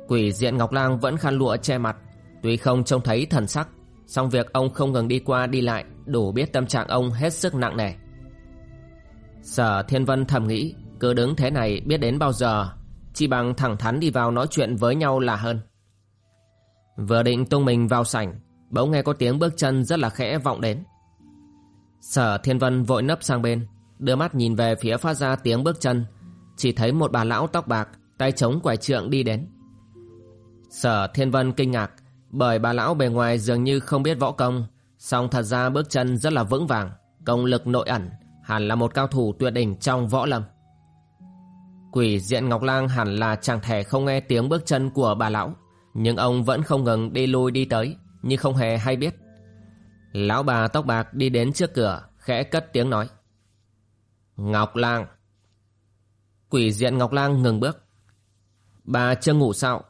S1: Quỷ diện Ngọc Lang vẫn khăn lụa che mặt, Tuy không trông thấy thần sắc, song việc ông không ngừng đi qua đi lại Đủ biết tâm trạng ông hết sức nặng nề. Sở Thiên Vân thầm nghĩ, Cứ đứng thế này biết đến bao giờ Chỉ bằng thẳng thắn đi vào nói chuyện với nhau là hơn. Vừa định tung mình vào sảnh, Bỗng nghe có tiếng bước chân rất là khẽ vọng đến. Sở Thiên Vân vội nấp sang bên, Đưa mắt nhìn về phía phát ra tiếng bước chân. Chỉ thấy một bà lão tóc bạc, Tay chống quải trượng đi đến. Sở Thiên Vân kinh ngạc, Bởi bà lão bề ngoài dường như không biết võ công, song thật ra bước chân rất là vững vàng, Công lực nội ẩn, Hẳn là một cao thủ tuyệt đỉnh trong võ lâm. Quỷ diện Ngọc Lang hẳn là chẳng thể không nghe tiếng bước chân của bà lão, Nhưng ông vẫn không ngừng đi lui đi tới, như không hề hay biết. Lão bà tóc bạc đi đến trước cửa, khẽ cất tiếng nói. Ngọc Lang. Quỷ diện Ngọc Lang ngừng bước. Bà chưa ngủ sao?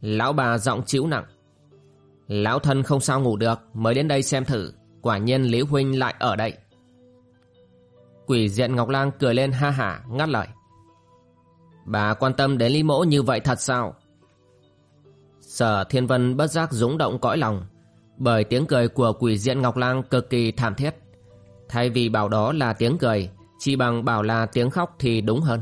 S1: Lão bà giọng chịu nặng. Lão thân không sao ngủ được, mới đến đây xem thử. Quả nhiên Lý Huynh lại ở đây. Quỷ diện Ngọc Lang cười lên ha hả, ngắt lời. Bà quan tâm đến Lý Mỗ như vậy thật sao? Sở Thiên Vân bất giác rúng động cõi lòng bởi tiếng cười của quỷ diện Ngọc Lang cực kỳ thảm thiết. Thay vì bảo đó là tiếng cười, Chỉ bằng bảo là tiếng khóc thì đúng hơn.